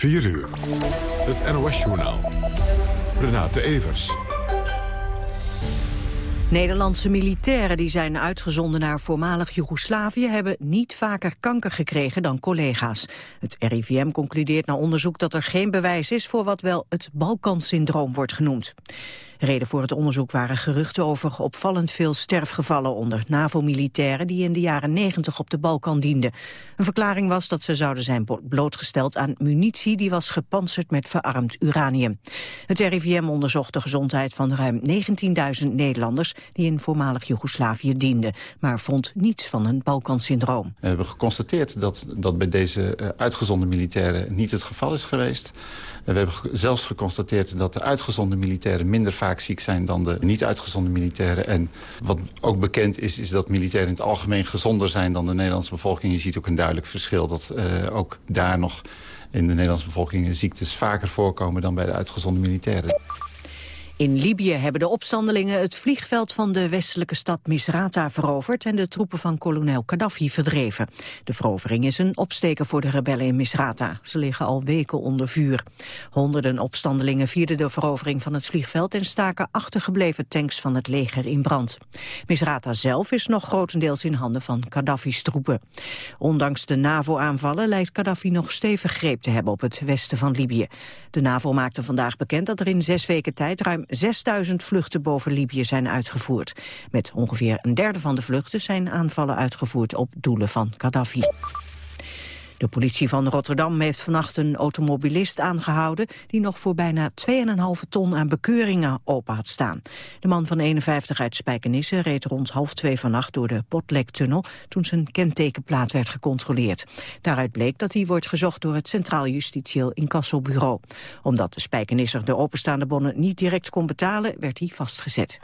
4 uur. Het NOS-journaal. Renate Evers. Nederlandse militairen die zijn uitgezonden naar voormalig Joegoslavië hebben niet vaker kanker gekregen dan collega's. Het RIVM concludeert na onderzoek dat er geen bewijs is voor wat wel het Balkansyndroom wordt genoemd. Reden voor het onderzoek waren geruchten over opvallend veel sterfgevallen onder NAVO-militairen die in de jaren 90 op de Balkan dienden. Een verklaring was dat ze zouden zijn blootgesteld aan munitie die was gepantserd met verarmd uranium. Het RIVM onderzocht de gezondheid van ruim 19.000 Nederlanders die in voormalig Joegoslavië dienden, maar vond niets van een Balkansyndroom. We hebben geconstateerd dat dat bij deze uh, uitgezonden militairen niet het geval is geweest. We hebben zelfs geconstateerd dat de uitgezonden militairen minder vaak ziek zijn dan de niet uitgezonden militairen. En wat ook bekend is, is dat militairen in het algemeen gezonder zijn dan de Nederlandse bevolking. Je ziet ook een duidelijk verschil dat uh, ook daar nog in de Nederlandse bevolking ziektes vaker voorkomen dan bij de uitgezonden militairen. In Libië hebben de opstandelingen het vliegveld van de westelijke stad Misrata veroverd en de troepen van kolonel Gaddafi verdreven. De verovering is een opsteken voor de rebellen in Misrata. Ze liggen al weken onder vuur. Honderden opstandelingen vierden de verovering van het vliegveld en staken achtergebleven tanks van het leger in brand. Misrata zelf is nog grotendeels in handen van Gaddafi's troepen. Ondanks de NAVO-aanvallen lijkt Gaddafi nog stevig greep te hebben op het westen van Libië. De NAVO maakte vandaag bekend dat er in zes weken tijd ruim 6000 vluchten boven Libië zijn uitgevoerd. Met ongeveer een derde van de vluchten zijn aanvallen uitgevoerd op doelen van Gaddafi. De politie van Rotterdam heeft vannacht een automobilist aangehouden... die nog voor bijna 2,5 ton aan bekeuringen open had staan. De man van 51 uit Spijkenisse reed rond half twee vannacht... door de Botlektunnel toen zijn kentekenplaat werd gecontroleerd. Daaruit bleek dat hij wordt gezocht door het Centraal Justitieel Incassobureau. Omdat de Spijkenisser de openstaande bonnen niet direct kon betalen... werd hij vastgezet.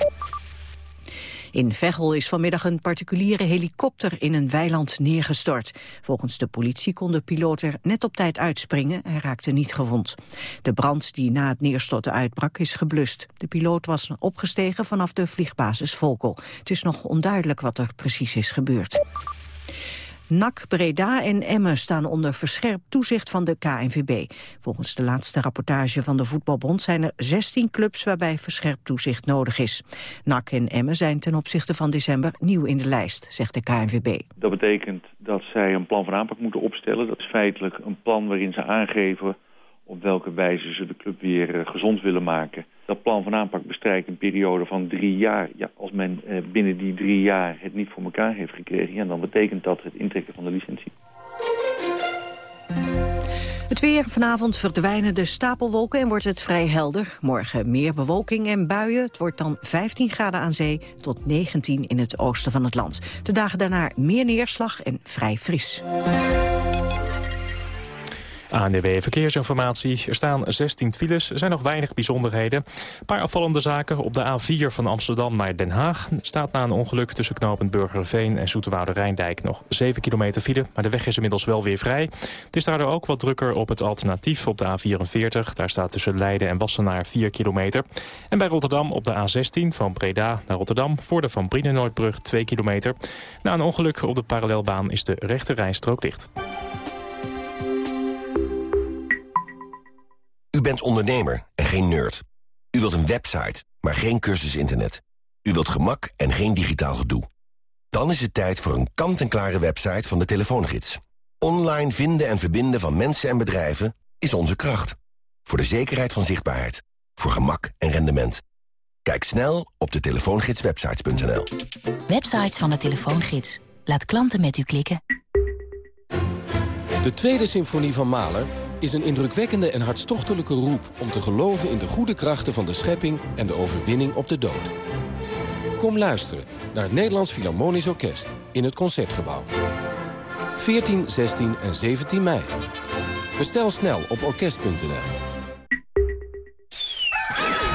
In Veghel is vanmiddag een particuliere helikopter in een weiland neergestort. Volgens de politie kon de piloot er net op tijd uitspringen en raakte niet gewond. De brand die na het neerstorten uitbrak is geblust. De piloot was opgestegen vanaf de vliegbasis Volkel. Het is nog onduidelijk wat er precies is gebeurd. NAC, Breda en Emmen staan onder verscherpt toezicht van de KNVB. Volgens de laatste rapportage van de Voetbalbond zijn er 16 clubs waarbij verscherpt toezicht nodig is. NAC en Emmen zijn ten opzichte van december nieuw in de lijst, zegt de KNVB. Dat betekent dat zij een plan van aanpak moeten opstellen. Dat is feitelijk een plan waarin ze aangeven op welke wijze ze de club weer eh, gezond willen maken. Dat plan van aanpak bestrijkt een periode van drie jaar. Ja, als men eh, binnen die drie jaar het niet voor elkaar heeft gekregen... Ja, dan betekent dat het intrekken van de licentie. Het weer. Vanavond verdwijnen de stapelwolken en wordt het vrij helder. Morgen meer bewolking en buien. Het wordt dan 15 graden aan zee tot 19 in het oosten van het land. De dagen daarna meer neerslag en vrij fris. ANDW Verkeersinformatie. Er staan 16 files, er zijn nog weinig bijzonderheden. Een paar afvallende zaken. Op de A4 van Amsterdam naar Den Haag staat na een ongeluk tussen knooppunt Burgerveen en Zoeterwoude Rijndijk nog 7 kilometer file. Maar de weg is inmiddels wel weer vrij. Het is daardoor ook wat drukker op het alternatief op de A44. Daar staat tussen Leiden en Wassenaar 4 kilometer. En bij Rotterdam op de A16 van Breda naar Rotterdam voor de Van Brienenoordbrug 2 kilometer. Na een ongeluk op de parallelbaan is de rechte rijstrook dicht. Bent ondernemer en geen nerd. U wilt een website, maar geen cursus internet. U wilt gemak en geen digitaal gedoe. Dan is het tijd voor een kant-en-klare website van de telefoongids. Online vinden en verbinden van mensen en bedrijven is onze kracht. Voor de zekerheid van zichtbaarheid. Voor gemak en rendement. Kijk snel op de telefoongidswebsites.nl. Websites van de telefoongids. Laat klanten met u klikken. De tweede symfonie van Mahler is een indrukwekkende en hartstochtelijke roep... om te geloven in de goede krachten van de schepping en de overwinning op de dood. Kom luisteren naar het Nederlands Philharmonisch Orkest in het Concertgebouw. 14, 16 en 17 mei. Bestel snel op orkest.nl.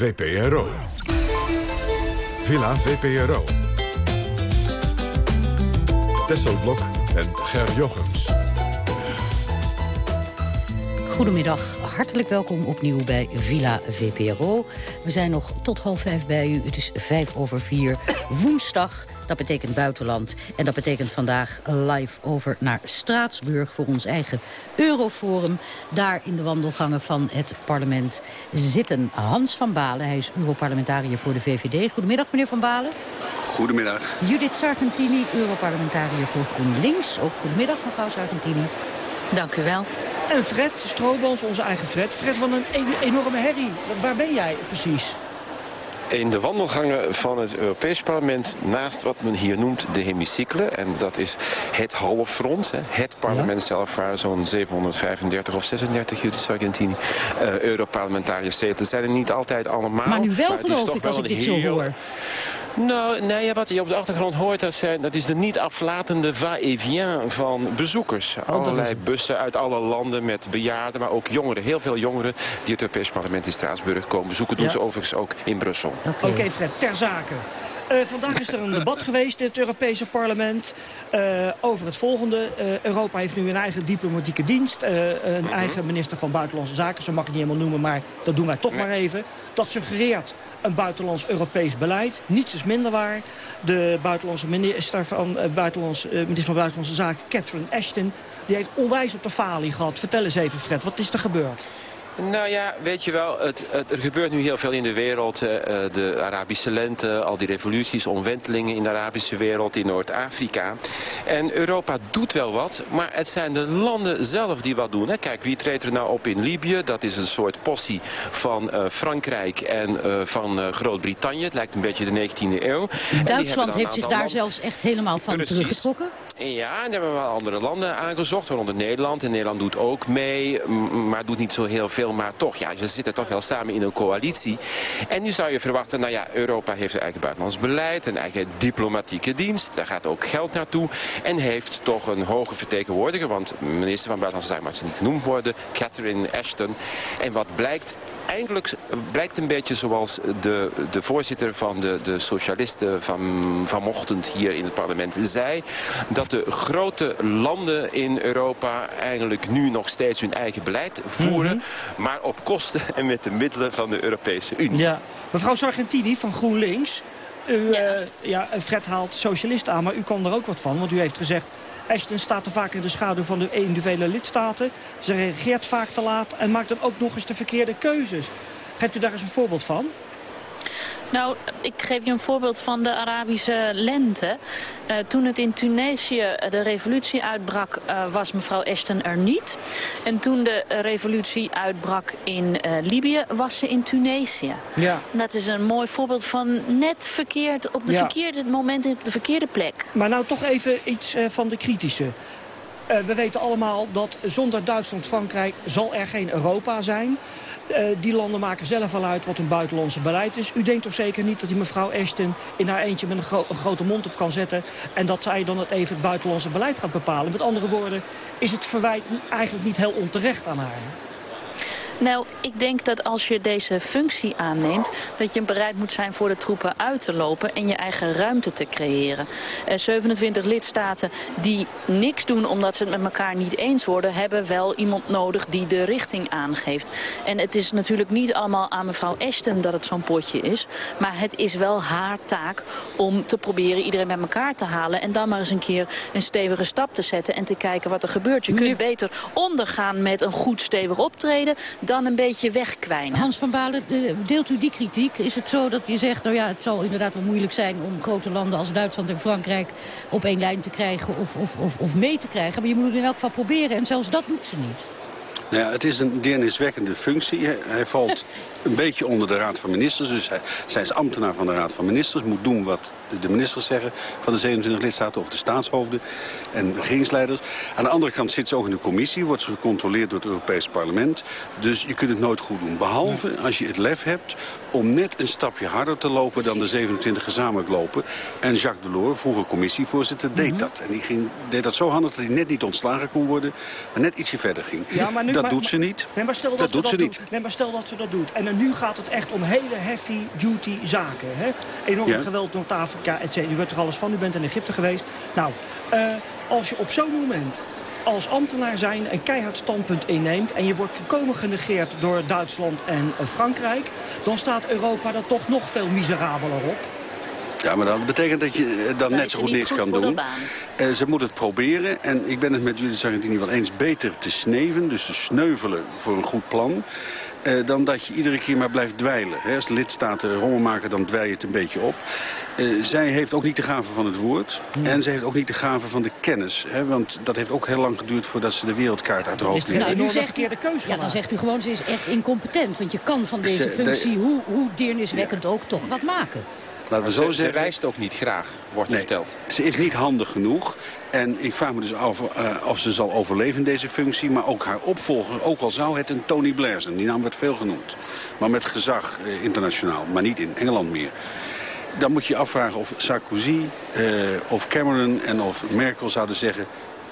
VPRO. Villa VPRO. Tesselblok en Ger Jochems. Goedemiddag, hartelijk welkom opnieuw bij Villa VPRO. We zijn nog tot half vijf bij u. Het is vijf over vier, woensdag. Dat betekent buitenland. En dat betekent vandaag live over naar Straatsburg voor ons eigen Euroforum. Daar in de wandelgangen van het parlement zitten Hans van Balen. Hij is Europarlementariër voor de VVD. Goedemiddag, meneer Van Balen. Goedemiddag. Judith Sargentini, Europarlementariër voor GroenLinks. Ook goedemiddag, mevrouw Sargentini. Dank u wel. En Fred Stroobans, onze eigen Fred. Fred, wat een enorme herrie. Waar ben jij precies? In de wandelgangen van het Europees Parlement... naast wat men hier noemt de hemicycle. En dat is het halfrond, het parlement zelf... waar zo'n 735 of 36, Judith Sargentini, uh, Europarlementariërs zitten. zijn er niet altijd allemaal. Maar nu wel, geloof ik, als ik dit zo hoor. Nou, nee, wat je op de achtergrond hoort, dat, zijn, dat is de niet aflatende va-et-vient van bezoekers. Oh, Allerlei bussen uit alle landen met bejaarden, maar ook jongeren. Heel veel jongeren die het Europees Parlement in Straatsburg komen bezoeken. Doen ze overigens ook in Brussel. Oké, Fred, ter zake. Uh, vandaag is er een debat geweest in het Europese parlement uh, over het volgende. Uh, Europa heeft nu een eigen diplomatieke dienst. een mhm. eigen minister van Buitenlandse Zaken. Zo mag ik niet helemaal noemen, maar dat doen wij toch maar even. Dat suggereert een buitenlands Europees beleid. Niets is minder waar. De buitenlandse minister van, buitenlands, van Buitenlandse Zaken, Catherine Ashton... die heeft onwijs op de falie gehad. Vertel eens even, Fred, wat is er gebeurd? Nou ja, weet je wel, het, het, er gebeurt nu heel veel in de wereld. Uh, de Arabische lente, al die revoluties, omwentelingen in de Arabische wereld, in Noord-Afrika. En Europa doet wel wat, maar het zijn de landen zelf die wat doen. Hè. Kijk, wie treedt er nou op in Libië? Dat is een soort possie van uh, Frankrijk en uh, van Groot-Brittannië. Het lijkt een beetje de 19e eeuw. Duitsland heeft zich daar zelfs echt helemaal van Precies. teruggetrokken? Ja, en hebben we wel andere landen aangezocht, waaronder Nederland. En Nederland doet ook mee, maar doet niet zo heel veel. Maar toch, ja, ze zitten toch wel samen in een coalitie. En nu zou je verwachten, nou ja, Europa heeft een eigen buitenlands beleid, een eigen diplomatieke dienst. Daar gaat ook geld naartoe. En heeft toch een hoge vertegenwoordiger, want minister van Buitenlandse Zaken mag ze niet genoemd worden, Catherine Ashton. En wat blijkt, eigenlijk blijkt een beetje zoals de, de voorzitter van de, de socialisten van, vanochtend hier in het parlement zei... dat de grote landen in Europa eigenlijk nu nog steeds hun eigen beleid voeren... Mhm. maar op kosten en met de middelen van de Europese Unie. Ja. Mevrouw Sargentini van GroenLinks... U, ja. Uh, ja, Fred haalt socialisten aan, maar u kan er ook wat van. Want u heeft gezegd, Ashton staat te vaak in de schaduw van de individuele lidstaten. Ze reageert vaak te laat en maakt dan ook nog eens de verkeerde keuzes. Geeft u daar eens een voorbeeld van? Nou, ik geef je een voorbeeld van de Arabische lente. Uh, toen het in Tunesië de revolutie uitbrak, uh, was mevrouw Ashton er niet. En toen de revolutie uitbrak in uh, Libië, was ze in Tunesië. Ja. Dat is een mooi voorbeeld van net verkeerd op de verkeerde moment op de verkeerde plek. Maar nou toch even iets van de kritische. we weten allemaal dat zonder Duitsland-Frankrijk zal er geen Europa zijn. Uh, die landen maken zelf al uit wat hun buitenlandse beleid is. U denkt toch zeker niet dat die mevrouw Ashton in haar eentje met een, een, grote mond op kan zetten... en dat zij dan het even het buitenlandse beleid gaat bepalen. Met andere woorden, is het verwijt eigenlijk niet heel onterecht aan haar. Nou, ik denk dat als je deze functie aanneemt... dat je bereid moet zijn voor de troepen uit te lopen... en je eigen ruimte te creëren. Uh, 27 lidstaten die niks doen omdat ze het met elkaar niet eens worden... hebben wel iemand nodig die de richting aangeeft. En het is natuurlijk niet allemaal aan mevrouw Ashton dat het zo'n potje is. Maar het is wel haar taak om te proberen iedereen bij elkaar te halen... en dan maar eens een keer een stevige stap te zetten... en te kijken wat er gebeurt. Je kunt beter ondergaan met een goed stevig optreden dan een beetje wegkwijnen. Hans van Balen, deelt u die kritiek? Is het zo dat je zegt, nou ja, het zal inderdaad wel moeilijk zijn... om grote landen als Duitsland en Frankrijk op één lijn te krijgen of, of, of, of mee te krijgen. Maar je moet het in elk geval proberen en zelfs dat doet ze niet. Nou ja, het is een deerniswekkende functie. Hij valt een beetje onder de Raad van Ministers. Dus hij, zij is ambtenaar van de Raad van Ministers. Moet doen wat de ministers zeggen van de 27 lidstaten... of de staatshoofden en regeringsleiders. Aan de andere kant zit ze ook in de commissie. Wordt ze gecontroleerd door het Europees Parlement. Dus je kunt het nooit goed doen. Behalve als je het lef hebt om net een stapje harder te lopen... dan de 27 gezamenlijk lopen. En Jacques Delors, vroeger commissievoorzitter, deed dat. En die ging, deed dat zo handig dat hij net niet ontslagen kon worden... maar net ietsje verder ging. Ja, maar nu, dat maar- doet ze niet. Nee, maar stel dat, Dat ze doet dat ze doet. niet. Nee, maar stel dat ze dat doet. En nu gaat het echt om hele heavy-duty zaken. Hè? Enorm Ja. geweld Noord-Afrika, et cetera. U weet er alles van, u bent in Egypte geweest. Nou, eh, als je op zo'n moment als ambtenaar zijn een keihard standpunt inneemt... en je wordt volkomen genegeerd door Duitsland en eh, Frankrijk... dan staat Europa er toch nog veel miserabeler op. Ja, maar dat betekent dat je eh, dan net zo goed niks kan doen. ze moet het proberen. En ik ben het met Judith Sargentini wel eens beter te sneven. Dus te sneuvelen voor een goed plan. Eh, dan dat je iedere keer maar blijft dweilen. Hè, als de lidstaten rommel maken, dan dwei je het een beetje op. Eh, zij heeft ook niet de gave van het woord. En ze heeft ook niet de gave van de kennis. Hè, want dat heeft ook heel lang geduurd voordat ze de wereldkaart uit de hoofd een Nou, heeft. nu zegt u, verkeerde keuze ja, dan zegt u gewoon, ze is echt incompetent. Want je kan van deze Ze- de- functie, hoe, hoe deerniswekkend ook, toch wat maken. Laten we Ze, zo ze zeggen. reist ook niet graag, wordt Nee, verteld. ze is niet handig genoeg. En ik vraag me dus af eh, of ze zal overleven in deze functie. Maar ook haar opvolger, ook al zou het een Tony Blair zijn. Die naam werd veel genoemd. Maar met gezag eh, internationaal, maar niet in Engeland meer. Dan moet je je afvragen of Sarkozy, eh, of Cameron en of Merkel zouden zeggen...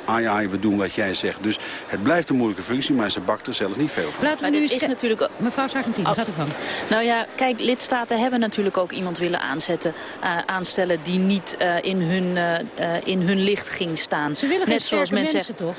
ai ai, we doen wat jij zegt. Dus het blijft een moeilijke functie, maar ze bakt er zelf niet veel van. Laten we Maar nu is natuurlijk ook- Mevrouw Sargentini, Oh. gaat u gang. Nou ja, kijk, lidstaten hebben natuurlijk ook iemand willen aanzetten, eh, aanstellen die niet eh, in, hun, eh, eh, in hun licht ging staan. Ze willen geen Net zoals sterke men mensen, zegt, toch?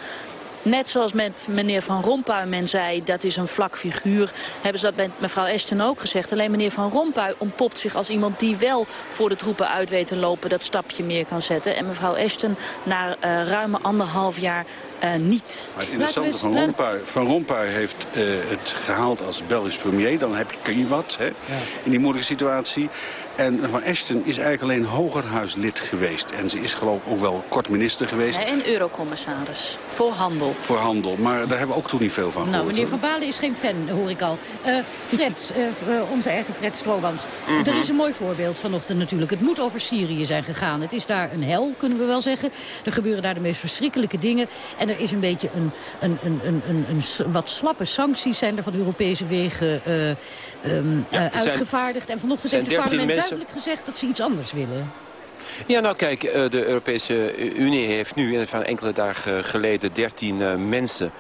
Net zoals met meneer Van Rompuy men zei, dat is een vlak figuur. Hebben ze dat met mevrouw Ashton ook gezegd. Alleen meneer Van Rompuy ontpopt zich als iemand die wel voor de troepen uit weet te lopen. Dat stapje meer kan zetten. En mevrouw Ashton na eh, ruime anderhalf jaar eh, niet. Maar het interessante eens- van Rompuy, van Rompuy heeft eh, het gehaald als Belgisch premier. Dan heb je, kun je wat hè, in die moeilijke situatie. En Van Ashton is eigenlijk alleen hogerhuislid geweest. En ze is geloof ik ook wel kort minister geweest Hè, En eurocommissaris voor handel. voor handel. Maar daar hebben we ook toen niet veel van Nou, gehoord. meneer hoor. Van Balen is geen fan, hoor ik al. Eh, Fred, onze eigen Fred Stroobans. Er is een mooi voorbeeld vanochtend natuurlijk. Het moet over Syrië zijn gegaan. Het is daar een hel, kunnen we wel zeggen. Er gebeuren daar de meest verschrikkelijke dingen. En er is een beetje een, een, een, een, een, wat slappe sancties zijn er van de Europese wegen eh, ehm, eh, zijn- uitgevaardigd. En vanochtend heeft het 13 parlement mensen- duidelijk gezegd dat ze iets anders willen. Ja, nou kijk, eh, de Europese Unie heeft nu van enkele dagen geleden 13 eh, mensen...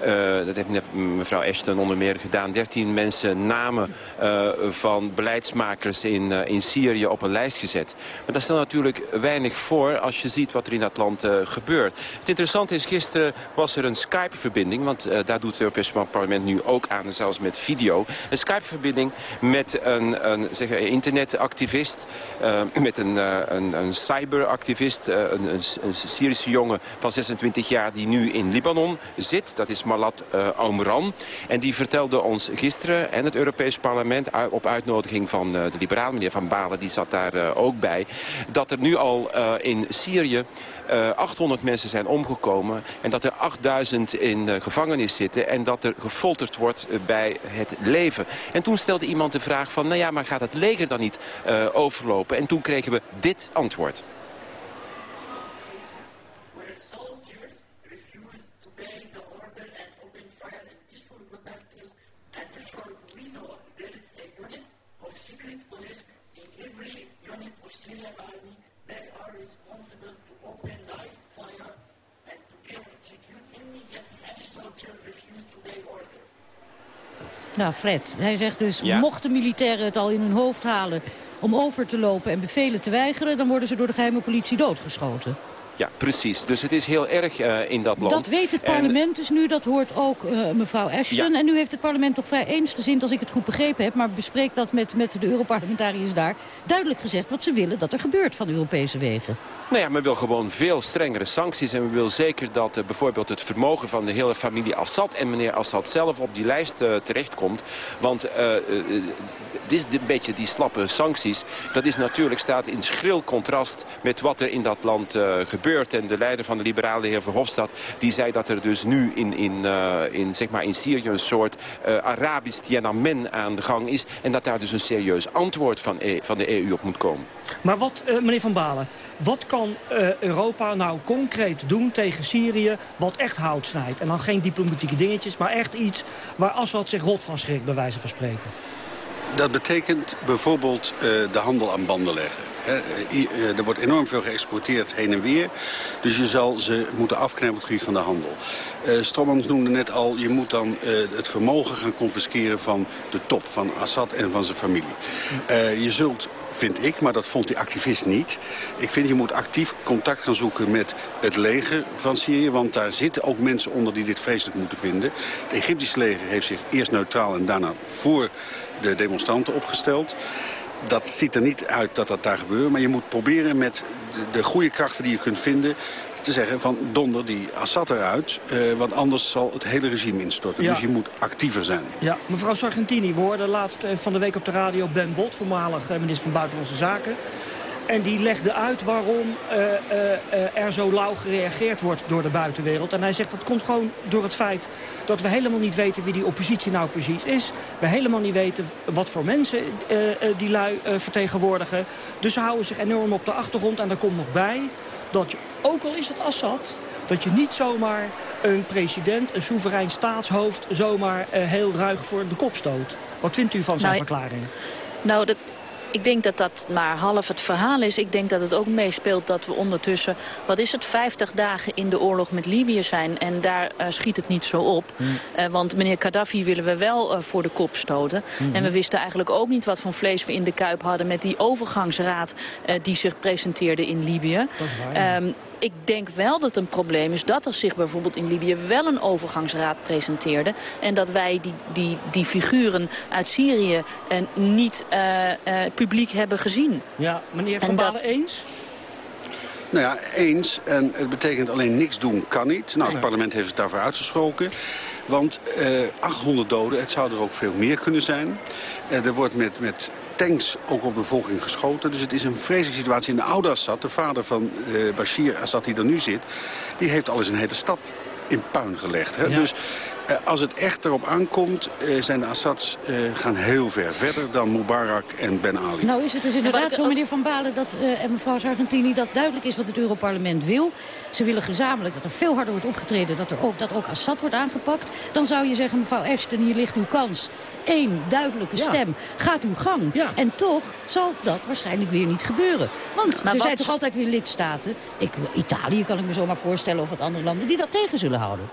eh, dat heeft mevrouw Ashton onder meer gedaan. 13 mensen namen eh, van beleidsmakers in, eh, in Syrië op een lijst gezet. Maar dat stelt natuurlijk weinig voor als je ziet wat er in dat land gebeurt. Het interessante is, gisteren was er een Skype-verbinding... want daar doet het Europese parlement nu ook aan, zelfs met video. Een Skype-verbinding met een, een, zeg, internetactivist... met een, een, een cyberactivist, een, een, een Syrische jongen van 26 jaar... die nu in Libanon zit, dat is Malat eh Omran. En die vertelde ons gisteren en het Europees parlement... op uitnodiging van eh, de liberaal, meneer Van Balen, die zat daar eh, ook bij... dat er nu al in Syrië eh, 800 mensen zijn omgekomen... en dat er 8000 in gevangenis zitten... en dat er gefolterd wordt bij het leven. En toen stelde iemand de vraag van... nou ja, maar gaat het leger dan niet overlopen? En toen kregen we dit antwoord. Nou, Fred, hij zegt dus, Ja. mochten militairen het al in hun hoofd halen... om over te lopen en bevelen te weigeren... dan worden ze door de geheime politie doodgeschoten. Ja, precies. Dus het is heel erg eh, in dat land. Dat weet het En- parlement dus nu, dat hoort ook eh, mevrouw Ashton. Ja. En nu heeft het parlement toch vrij eensgezind, als ik het goed begrepen heb... maar bespreekt dat met, met de Europarlementariërs daar... duidelijk gezegd wat ze willen dat er gebeurt van Europese wegen. Nou ja, men wil gewoon veel strengere sancties. En men wil zeker dat eh, bijvoorbeeld het vermogen van de hele familie Assad... en meneer Assad zelf op die lijst terechtkomt. Want dit is een beetje die slappe sancties. Dat is natuurlijk staat in schril contrast met wat er in dat land uh, gebeurt. En de leider van de liberale, de heer Verhofstadt, die zei dat er dus nu in, in, uh, in, zeg maar in Syrië een soort uh, Arabisch Tiananmen aan de gang is. En dat daar dus een serieus antwoord van, e van de EU op moet komen. Maar wat, meneer Van Balen, wat kan Europa nou concreet doen tegen Syrië wat echt hout snijdt? En dan geen diplomatieke dingetjes, maar echt iets waar Assad zich rot van schrikt, bij wijze van spreken. Dat betekent bijvoorbeeld uh, de handel aan banden leggen. Er wordt enorm veel geëxporteerd heen en weer. Dus je zal ze moeten afknijpen gebied van de handel. Uh, noemde net al, je moet dan uh, het vermogen gaan confisceren van de top, van Assad en van zijn familie. Je zult vind ik, maar dat vond die activist niet. Ik vind je moet actief contact gaan zoeken met het leger van Syrië... want daar zitten ook mensen onder die dit vreselijk moeten vinden. Het Egyptische leger heeft zich eerst neutraal en daarna voor de demonstranten opgesteld. Dat ziet er niet uit dat dat daar gebeurt. Maar je moet proberen met de, de goede krachten die je kunt vinden te zeggen van donder die Assad eruit. Uh, want anders zal het hele regime instorten. Ja. Dus je moet actiever zijn. Ja, mevrouw Sargentini, we hoorden laatst uh, van de week op de radio Ben Bot... voormalig uh, minister van Buitenlandse Zaken. En die legde uit waarom er zo lauw gereageerd wordt door de buitenwereld. En hij zegt dat komt gewoon door het feit dat we helemaal niet weten wie die oppositie nou precies is. We helemaal niet weten wat voor mensen die lui vertegenwoordigen. Dus ze houden zich enorm op de achtergrond. En daar komt nog bij dat je, ook al is het Assad, dat je niet zomaar een president, een soeverein staatshoofd... zomaar heel ruig voor de kop stoot. Wat vindt u van zijn nou, verklaring? Nou, dat, ik denk dat dat maar half het verhaal is. Ik denk dat het ook meespeelt dat we ondertussen... wat is het, 50 dagen in de oorlog met Libië zijn. En daar uh, schiet het niet zo op. Mm. Uh, want meneer Gaddafi willen we wel uh, voor de kop stoten. Mm. En we wisten eigenlijk ook niet wat voor vlees we in de kuip hadden... met die overgangsraad die zich presenteerde in Libië. Um, ik denk wel dat het een probleem is dat er zich bijvoorbeeld in Libië wel een overgangsraad presenteerde. En dat wij die, die, die figuren uit Syrië uh, niet uh, uh, publiek hebben gezien. Ja, meneer Van Balen eens? Nou ja, eens. En het betekent alleen niks doen kan niet. Nou, het parlement heeft het daarvoor uitgesproken. Want uh, 800 doden, het zou er ook veel meer kunnen zijn. Uh, er wordt met, met tanks ook op de bevolking geschoten. Dus het is een vreselijke situatie. En de oude Assad, de vader van uh, Bashir Assad die er nu zit... die heeft al eens een hele stad in puin gelegd. Hè? Ja. Dus uh, als het echt erop aankomt, uh, zijn de Assads uh, gaan heel ver verder dan Mubarak en Ben Ali. Nou is het dus inderdaad zo, meneer Van Balen, dat, en mevrouw Sargentini, dat duidelijk is wat het Europarlement wil. Ze willen gezamenlijk dat er veel harder wordt opgetreden, dat, er ook, dat ook Assad wordt aangepakt. Dan zou je zeggen, mevrouw Ashton, hier ligt uw kans. Eén duidelijke ja. stem. Gaat uw gang. Ja. En toch zal dat waarschijnlijk weer niet gebeuren. Want maar er zijn toch altijd weer lidstaten. Ik, Italië kan ik me zomaar voorstellen of wat andere landen die dat tegen zullen houden.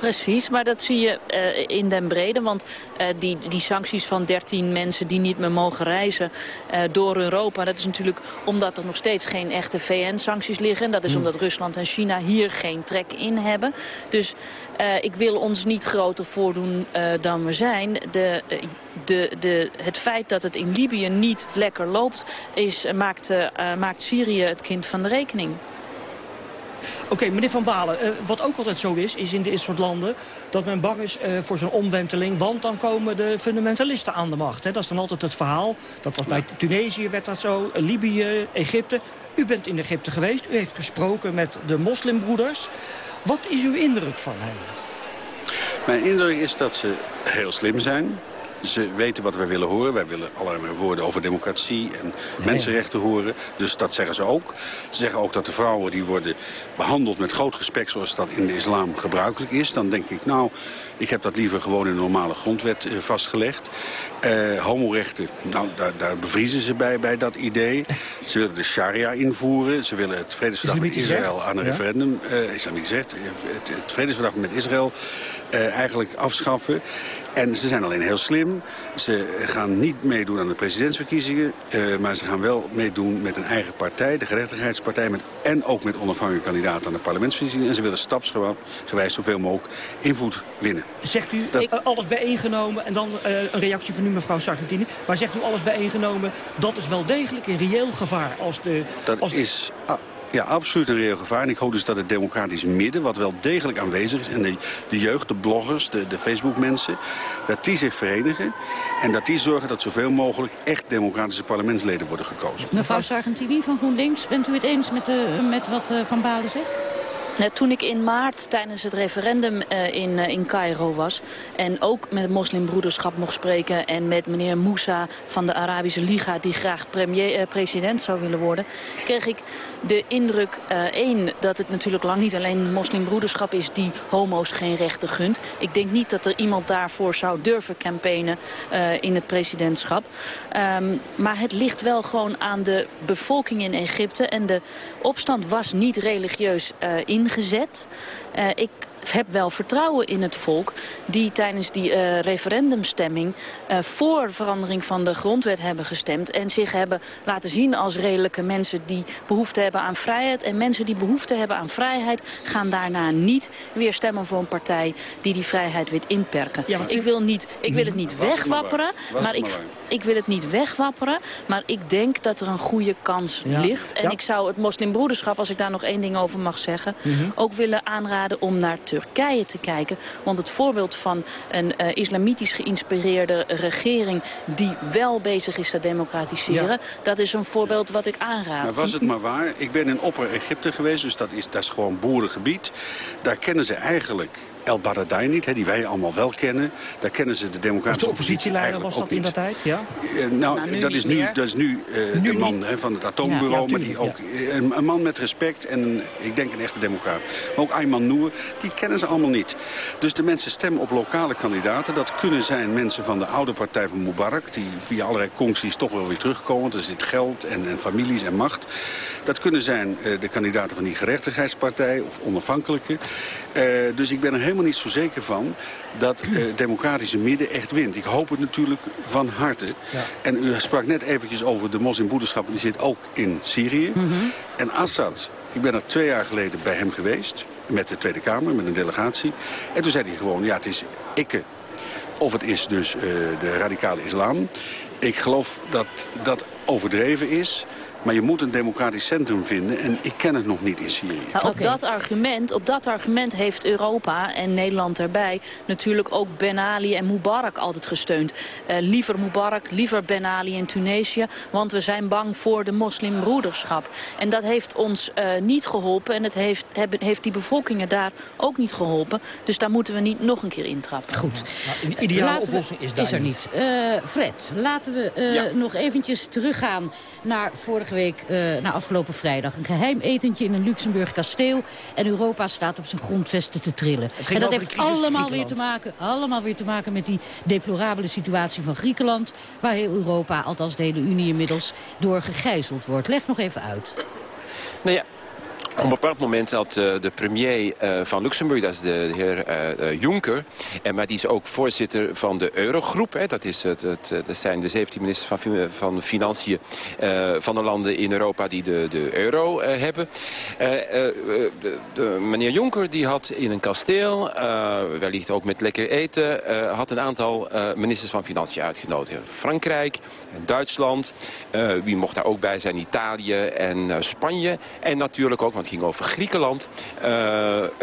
Precies, maar dat zie je uh, in den brede. Want uh, die, die sancties van 13 mensen die niet meer mogen reizen uh, door Europa... dat is natuurlijk omdat er nog steeds geen echte VN-sancties liggen. En dat is mm. omdat Rusland en China hier geen trek in hebben. Dus ik wil ons niet groter voordoen dan we zijn. De, de, de, het feit dat het in Libië niet lekker loopt... Is, maakt, maakt Syrië het kind van de rekening. Oké, okay, meneer Van Balen, uh, wat ook altijd zo is, is in dit soort landen... dat men bang is uh, voor zo'n omwenteling, want dan komen de fundamentalisten aan de macht. Hè? Dat is dan altijd het verhaal. Dat was bij Tunesië werd dat zo, uh, Libië, Egypte. U bent in Egypte geweest, u heeft gesproken met de moslimbroeders. Wat is uw indruk van hen? Mijn indruk is dat ze heel slim zijn. Ze weten wat wij willen horen. Wij willen allerlei woorden over democratie en nee. mensenrechten horen. Dus dat zeggen ze ook. Ze zeggen ook dat de vrouwen die worden behandeld met groot respect... zoals dat in de islam gebruikelijk is. Dan denk ik, nou, ik heb dat liever gewoon in de normale grondwet uh, vastgelegd. Uh, homorechten, nou, daar, daar, bevriezen ze bij, bij dat idee. Ze willen de sharia invoeren. Ze willen het vredesverdrag met Israël recht? aan een ja? referendum... Uh, is dat niet gezegd? Het, het vredesverdrag met Israël uh, eigenlijk afschaffen. En ze zijn alleen heel slim. Ze gaan niet meedoen aan de presidentsverkiezingen. Maar ze gaan wel meedoen met een eigen partij, de gerechtigheidspartij. Met, en ook met onafhankelijke kandidaten aan de parlementsverkiezingen. En ze willen stapsgewijs zoveel mogelijk invloed winnen. Zegt u dat, uh, alles bijeengenomen, en dan uh, een reactie van u mevrouw Sargentini. Maar zegt u alles bijeengenomen, dat is wel degelijk een reëel gevaar als de... Dat als is Ja, absoluut een reëel gevaar. En ik hoop dus dat het democratisch midden, wat wel degelijk aanwezig is... en de, de jeugd, de bloggers, de, de Facebook-mensen... dat die zich verenigen en dat die zorgen dat zoveel mogelijk... echt democratische parlementsleden worden gekozen. Mevrouw Sargentini van GroenLinks, bent u het eens met, de, met wat uh, Van Balen zegt? toen ik in maart tijdens het referendum uh, in, uh, in Cairo was... en ook met het moslimbroederschap mocht spreken... en met meneer Moussa van de Arabische Liga... die graag premier, uh, president zou willen worden... kreeg ik de indruk, één, dat het natuurlijk lang niet alleen de moslimbroederschap is... die homo's geen rechten gunt. Ik denk niet dat er iemand daarvoor zou durven campaignen in het presidentschap. Um, maar het ligt wel gewoon aan de bevolking in Egypte... en de opstand was niet religieus ingezet gezet. Uh, ik heb wel vertrouwen in het volk die tijdens die uh, referendumstemming uh, voor verandering van de grondwet hebben gestemd en zich hebben laten zien als redelijke mensen die behoefte hebben aan vrijheid. En mensen die behoefte hebben aan vrijheid gaan daarna niet weer stemmen voor een partij die die vrijheid wil inperken. Ja, ik, wil niet, ik wil het niet wegwapperen, maar, maar ik, ik wil het niet wegwapperen, maar ik denk dat er een goede kans ja. ligt. En ja. ik zou het moslimbroederschap, als ik daar nog één ding over mag zeggen, mm -hmm. ook willen aanraden om naar Turkije te kijken. Want het voorbeeld van een uh, islamitisch geïnspireerde regering... die wel bezig is te democratiseren... Ja. dat is een voorbeeld wat ik aanraad. Maar was het maar waar. Ik ben in Opper-Egypte geweest, dus dat is, dat is gewoon boerengebied. Daar kennen ze eigenlijk El Baradei niet, hè, die wij allemaal wel kennen. Daar kennen ze de democratische de oppositieleider was dat in dat tijd, ja? Uh, nou, nou nu dat, is nu, dat is nu, uh, nu de man hè, van het atoombureau, ja, ja, maar die ook, ja. een, een, man met respect en een, ik denk een echte democraat. Maar ook Ayman Noor, die kennen ze allemaal niet. Dus de mensen stemmen op lokale kandidaten. Dat kunnen zijn mensen van de oude partij van Mubarak, die via allerlei concties toch wel weer terugkomen. Want er zit geld en, en families en macht. Dat kunnen zijn uh, de kandidaten van die gerechtigheidspartij of onafhankelijke. Dus ik ben er helemaal niet zo zeker van dat het uh, democratische midden echt wint. Ik hoop het natuurlijk van harte. Ja. En u sprak net eventjes over de moslimbroederschap. Die zit ook in Syrië. Mm -hmm. En Assad, ik ben er twee jaar geleden bij hem geweest. Met de Tweede Kamer, met een delegatie. En toen zei hij gewoon, ja het is ikke. Of het is dus uh, de radicale islam. Ik geloof dat dat overdreven is. Maar je moet een democratisch centrum vinden en ik ken het nog niet in Syrië. Nou, op, okay. dat argument, op dat argument heeft Europa en Nederland erbij... natuurlijk ook Ben Ali en Mubarak altijd gesteund. Uh, liever Mubarak, liever Ben Ali in Tunesië... want we zijn bang voor de moslimbroederschap. En dat heeft ons uh, niet geholpen en het heeft, hebben, heeft die bevolkingen daar ook niet geholpen. Dus daar moeten we niet nog een keer intrappen. Goed. Nou, een ideale laten oplossing is daar is er niet. niet. Uh, Fred, laten we ja. nog eventjes teruggaan naar vorige week, uh, afgelopen vrijdag. Een geheim etentje in een Luxemburg kasteel. En Europa staat op zijn grondvesten te trillen. En dat heeft allemaal weer, te maken, allemaal weer te maken met die deplorabele situatie van Griekenland. Waar heel Europa, althans de hele Unie inmiddels, door gegijzeld wordt. Leg nog even uit. Nou ja, op een bepaald moment had uh, de premier uh, van Luxemburg, dat is de heer uh, Juncker... En, maar die is ook voorzitter van de Eurogroep. Dat, is het, het, dat zijn de 17 ministers van, van Financiën van de landen in Europa die de, de euro hebben. De, de, meneer Juncker die had in een kasteel, wellicht ook met lekker eten... had een aantal ministers van Financiën uitgenodigd. Frankrijk, Duitsland, wie mocht daar ook bij zijn, Italië en Spanje. En natuurlijk ook, want ging over Griekenland. Uh,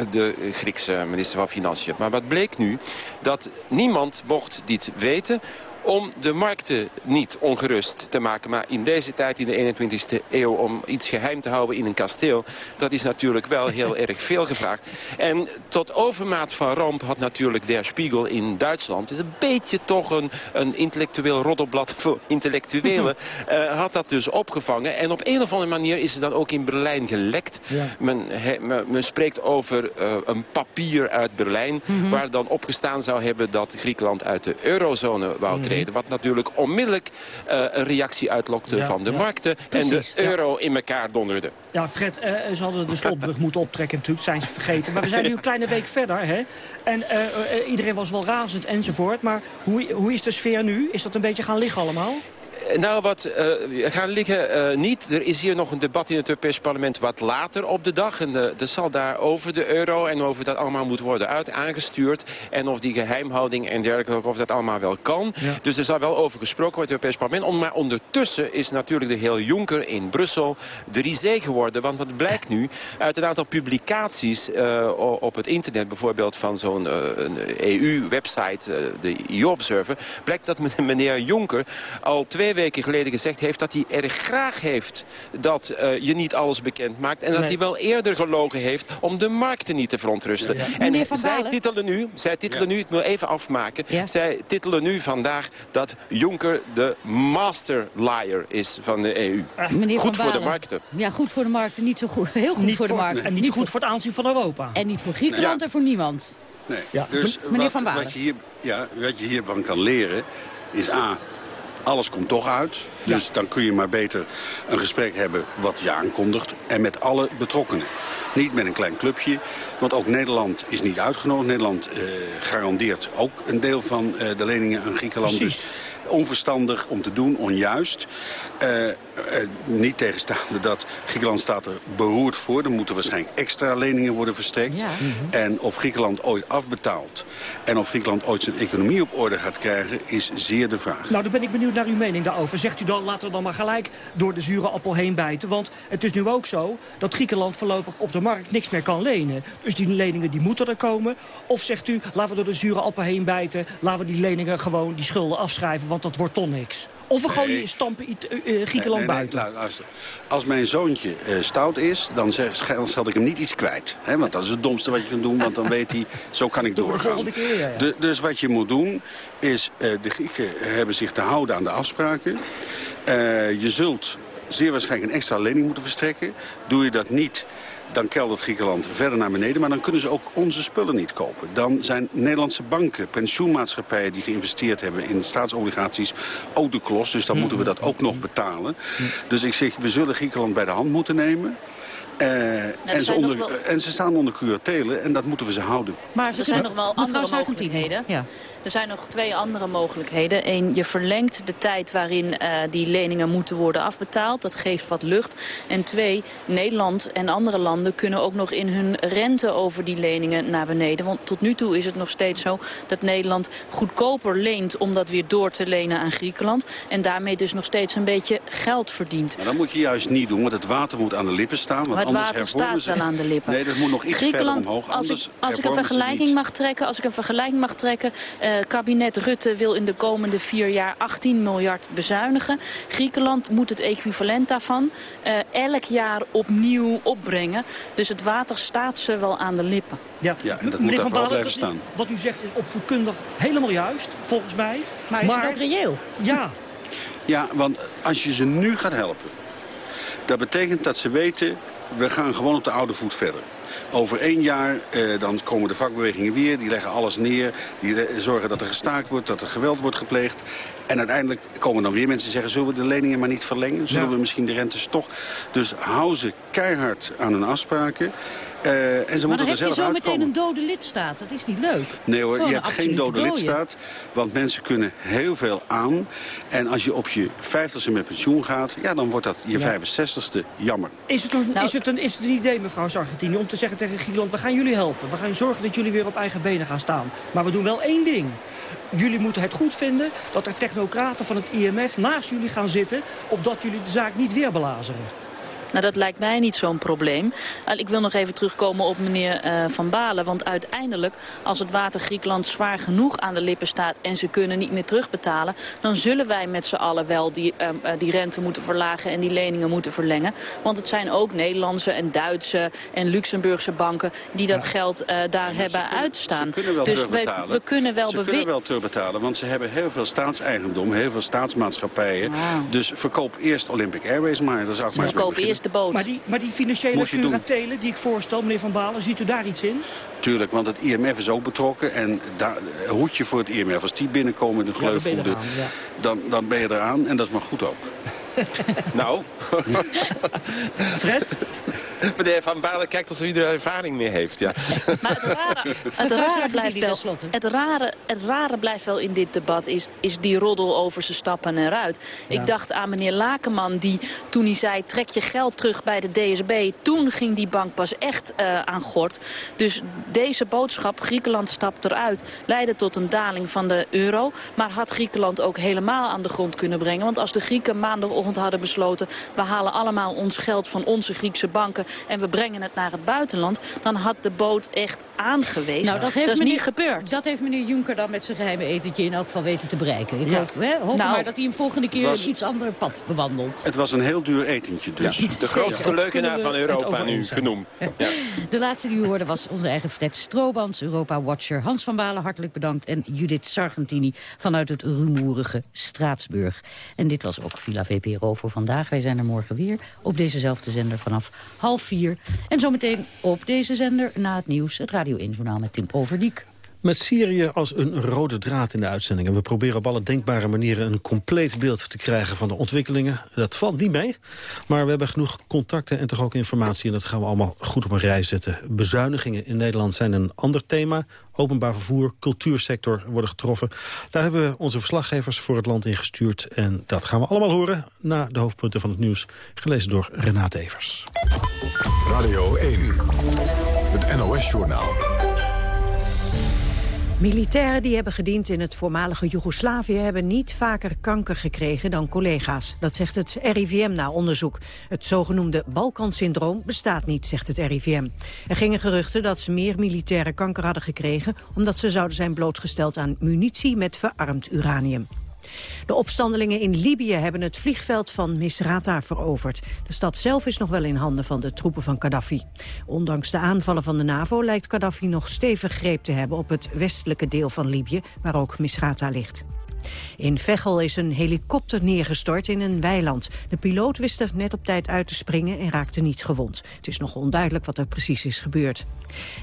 de Griekse minister van Financiën. Maar wat bleek nu? Dat niemand mocht dit weten om de markten niet ongerust te maken. Maar in deze tijd, in de 21ste eeuw, om iets geheim te houden in een kasteel... dat is natuurlijk wel heel erg veel gevraagd. En tot overmaat van ramp had natuurlijk Der Spiegel in Duitsland... is een beetje toch een, een intellectueel roddelblad voor intellectuelen... uh, had dat dus opgevangen. En op een of andere manier is het dan ook in Berlijn gelekt. Ja. Men, he, men, men, spreekt over uh, een papier uit Berlijn... Mm -hmm. waar dan opgestaan zou hebben dat Griekenland uit de eurozone wou treden. Wat natuurlijk onmiddellijk uh, een reactie uitlokte ja, van de ja. markten. Precies, en de euro in elkaar donderde. Ja, Fred, uh, ze hadden de slotbrug moeten optrekken natuurlijk. Zijn ze vergeten. Maar we zijn nu een kleine week verder. Hè? En iedereen was wel razend enzovoort. Maar hoe, hoe is de sfeer nu? Is dat een beetje gaan liggen allemaal? Nou, wat uh, gaan liggen uh, niet. Er is hier nog een debat in het Europees Parlement wat later op de dag. En uh, er zal daar over de euro en over dat allemaal moet worden uit aangestuurd. En of die geheimhouding en dergelijke, of dat allemaal wel kan. Ja. Dus er zal wel over gesproken worden in het Europees Parlement. Maar ondertussen is natuurlijk de heel Juncker in Brussel de risée geworden. Want wat blijkt nu uit een aantal publicaties op het internet... bijvoorbeeld van zo'n EU-website, de EU-observer... blijkt dat meneer Juncker al twee weken geleden gezegd heeft... dat hij erg graag heeft dat uh, je niet alles bekend maakt. En dat nee. hij wel eerder gelogen heeft om de markten niet te verontrusten. Ja, ja. En zij titelen nu, zij titelen nu, ik wil even afmaken... zij titelen nu vandaag dat Juncker de master liar is van de EU. Ah, goed voor de markten. Ja, goed voor de markten, niet zo goed. Heel goed niet voor de markten. En niet, niet goed voor het aanzien van Europa. En niet voor Griekenland en voor niemand. Nee. Ja. Dus Meneer wat, Van Balen. wat, je hier, ja, wat je hiervan kan leren is A, alles komt toch uit. Dus ja. dan kun je maar beter een gesprek hebben wat je aankondigt. En met alle betrokkenen. Niet met een klein clubje. Want ook Nederland is niet uitgenodigd. Nederland uh, garandeert ook een deel van uh, de leningen aan Griekenland. Precies. Dus onverstandig om te doen, onjuist. Uh, uh, niet tegenstaande dat Griekenland staat er beroerd voor. Er moeten waarschijnlijk extra leningen worden verstrekt. Ja. Mm -hmm. En of Griekenland ooit afbetaalt en of Griekenland ooit zijn economie op orde gaat krijgen... is zeer de vraag. Nou, dan ben ik benieuwd naar uw mening daarover. Zegt u dan, laten we dan maar gelijk door de zure appel heen bijten. Want het is nu ook zo dat Griekenland voorlopig op de markt niks meer kan lenen. Dus die leningen die moeten er komen. Of zegt u, laten we door de zure appel heen bijten... laten we die leningen gewoon, die schulden afschrijven, want dat wordt toch niks. Of we gewoon nee. stampen uh, Griekenland nee, nee, buiten. Nou, luister. Als mijn zoontje uh, stout is, dan zeg, ik hem niet iets kwijt. Hè? Want dat is het domste wat je kan doen, want dan weet hij, zo kan ik doorgaan. De keer, ja, ja. De, dus wat je moet doen, is uh, de Grieken hebben zich te houden aan de afspraken. je zult zeer waarschijnlijk een extra lening moeten verstrekken. Doe je dat niet, dan keldert Griekenland verder naar beneden. Maar dan kunnen ze ook onze spullen niet kopen. Dan zijn Nederlandse banken, pensioenmaatschappijen die geïnvesteerd hebben in staatsobligaties ook de klos. Dus dan moeten we dat ook nog betalen. Dus ik zeg, we zullen Griekenland bij de hand moeten nemen. Uh, en, ze onder, wel... en, ze staan onder curatelen en dat moeten we ze houden. Maar er zijn nog wel andere mogelijkheden. Ja. Er zijn nog twee andere mogelijkheden. Eén, je verlengt de tijd waarin uh, die leningen moeten worden afbetaald. Dat geeft wat lucht. En twee, Nederland en andere landen kunnen ook nog in hun rente over die leningen naar beneden. Want tot nu toe is het nog steeds zo dat Nederland goedkoper leent om dat weer door te lenen aan Griekenland. En daarmee dus nog steeds een beetje geld verdient. Maar dat moet je juist niet doen, want het water moet aan de lippen staan. Want maar het water staat ze... wel aan de lippen. Nee, dat moet nog iets Griekenland, verder omhoog. Als ik, als ik een vergelijking mag trekken, als ik een vergelijking mag trekken, uh, kabinet Rutte wil in de komende vier jaar 18 miljard bezuinigen. Griekenland moet het equivalent daarvan uh, elk jaar opnieuw opbrengen. Dus het water staat ze wel aan de lippen. Ja, ja en dat moet daar wel blijven staan. Wat u zegt is opvoedkundig helemaal juist, volgens mij. Maar is maar, het ook reëel? Ja. Ja, want als je ze nu gaat helpen, dat betekent dat ze weten, we gaan gewoon op de oude voet verder. Over één jaar eh, dan komen de vakbewegingen weer. Die leggen alles neer. Die zorgen dat er gestaakt wordt, dat er geweld wordt gepleegd. En uiteindelijk komen dan weer mensen die zeggen... zullen we de leningen maar niet verlengen? Zullen ja. we misschien de rentes toch... Dus hou ze keihard aan hun afspraken. Uh, en ze maar moeten er zelf zo uitkomen. meteen een dode lidstaat. Dat is niet leuk. Nee hoor, Gewoon je hebt geen dode dode. lidstaat. Want mensen kunnen heel veel aan. En als je op je vijftigste met pensioen gaat... ja, dan wordt dat je Ja. 65ste jammer. Is het, een, Nou- is, het een, is het een idee, mevrouw Sargentini, om te zeggen tegen Griekenland... we gaan jullie helpen, we gaan zorgen dat jullie weer op eigen benen gaan staan. Maar we doen wel één ding. Jullie moeten het goed vinden dat er technocraten van het IMF naast jullie gaan zitten... opdat jullie de zaak niet weer belazeren. Nou, dat lijkt mij niet zo'n probleem. Ik wil nog even terugkomen op meneer uh, Van Balen. Want uiteindelijk, als het water Griekenland zwaar genoeg aan de lippen staat... en ze kunnen niet meer terugbetalen... dan zullen wij met z'n allen wel die, uh, die rente moeten verlagen... en die leningen moeten verlengen. Want het zijn ook Nederlandse en Duitse en Luxemburgse banken... die dat ja. geld daar ja, hebben kunnen, uitstaan. Ze kunnen wel dus wij, we kunnen wel Ze kunnen wel terugbetalen, want ze hebben heel veel staatseigendom... heel veel staatsmaatschappijen. Wow. Dus verkoop eerst Olympic Airways maar. Daar zou ik maar Verkoop eerst de boot. Maar die, maar die financiële doen. curatelen die ik voorstel, meneer Van Balen, ziet u daar iets in? Tuurlijk, want het IMF is ook betrokken. En daar, hoedje voor het IMF, als die binnenkomen in de ja. dan, dan ben je eraan en dat is maar goed ook. Nou, Fred? Meneer Van Baarle kijkt alsof hij er ervaring mee heeft, ja. Maar het rare, het rare, blijft wel, het, rare, het rare blijft wel in dit debat is, is die roddel over ze stappen eruit. Ik dacht aan meneer Lakenman die toen hij zei trek je geld terug bij de DSB. Toen ging die bank pas echt uh, aan gort. Dus deze boodschap, Griekenland stapt eruit, leidde tot een daling van de euro. Maar had Griekenland ook helemaal aan de grond kunnen brengen. Want als de Grieken maandagochtend hadden besloten... we halen allemaal ons geld van onze Griekse banken... en we brengen het naar het buitenland... dan had de boot echt aangewezen. Nou, dat, heeft is niet gebeurd. Dat heeft meneer Juncker dan met zijn geheime etentje in elk geval weten te bereiken. Ik hoop, hè, hoop nou, maar dat hij een volgende keer een iets ander pad bewandelt. Het was een heel duur etentje dus. de grootste leugenaar van Europa nu genoemd. Ja. De laatste die u hoorde was onze eigen Fred Stroobans, Europa-watcher. Hans van Balen, hartelijk bedankt. En Judith Sargentini vanuit het rumoerige Straatsburg. En dit was ook Villa Voor vandaag. Wij zijn er morgen weer op dezezelfde zender vanaf half vier. En zometeen op deze zender na het nieuws het Radio 1-journaal met Tim Overdiek. Met Syrië als een rode draad in de uitzending. En we proberen op alle denkbare manieren een compleet beeld te krijgen van de ontwikkelingen. Dat valt niet mee, maar we hebben genoeg contacten en toch ook informatie. En dat gaan we allemaal goed op een rij zetten. Bezuinigingen in Nederland zijn een ander thema. Openbaar vervoer, cultuursector worden getroffen. Daar hebben we onze verslaggevers voor het land in gestuurd. En dat gaan we allemaal horen na de hoofdpunten van het nieuws. Gelezen door Renate Evers. Radio 1, het NOS-journaal. Militairen die hebben gediend in het voormalige Joegoslavië... hebben niet vaker kanker gekregen dan collega's. Dat zegt het RIVM na onderzoek. Het zogenoemde Balkansyndroom bestaat niet, zegt het RIVM. Er gingen geruchten dat ze meer militaire kanker hadden gekregen... omdat ze zouden zijn blootgesteld aan munitie met verarmd uranium. De opstandelingen in Libië hebben het vliegveld van Misrata veroverd. De stad zelf is nog wel in handen van de troepen van Gaddafi. Ondanks de aanvallen van de NAVO lijkt Gaddafi nog stevig greep te hebben op het westelijke deel van Libië, waar ook Misrata ligt. In Veghel is een helikopter neergestort in een weiland. De piloot wist er net op tijd uit te springen en raakte niet gewond. Het is nog onduidelijk wat er precies is gebeurd.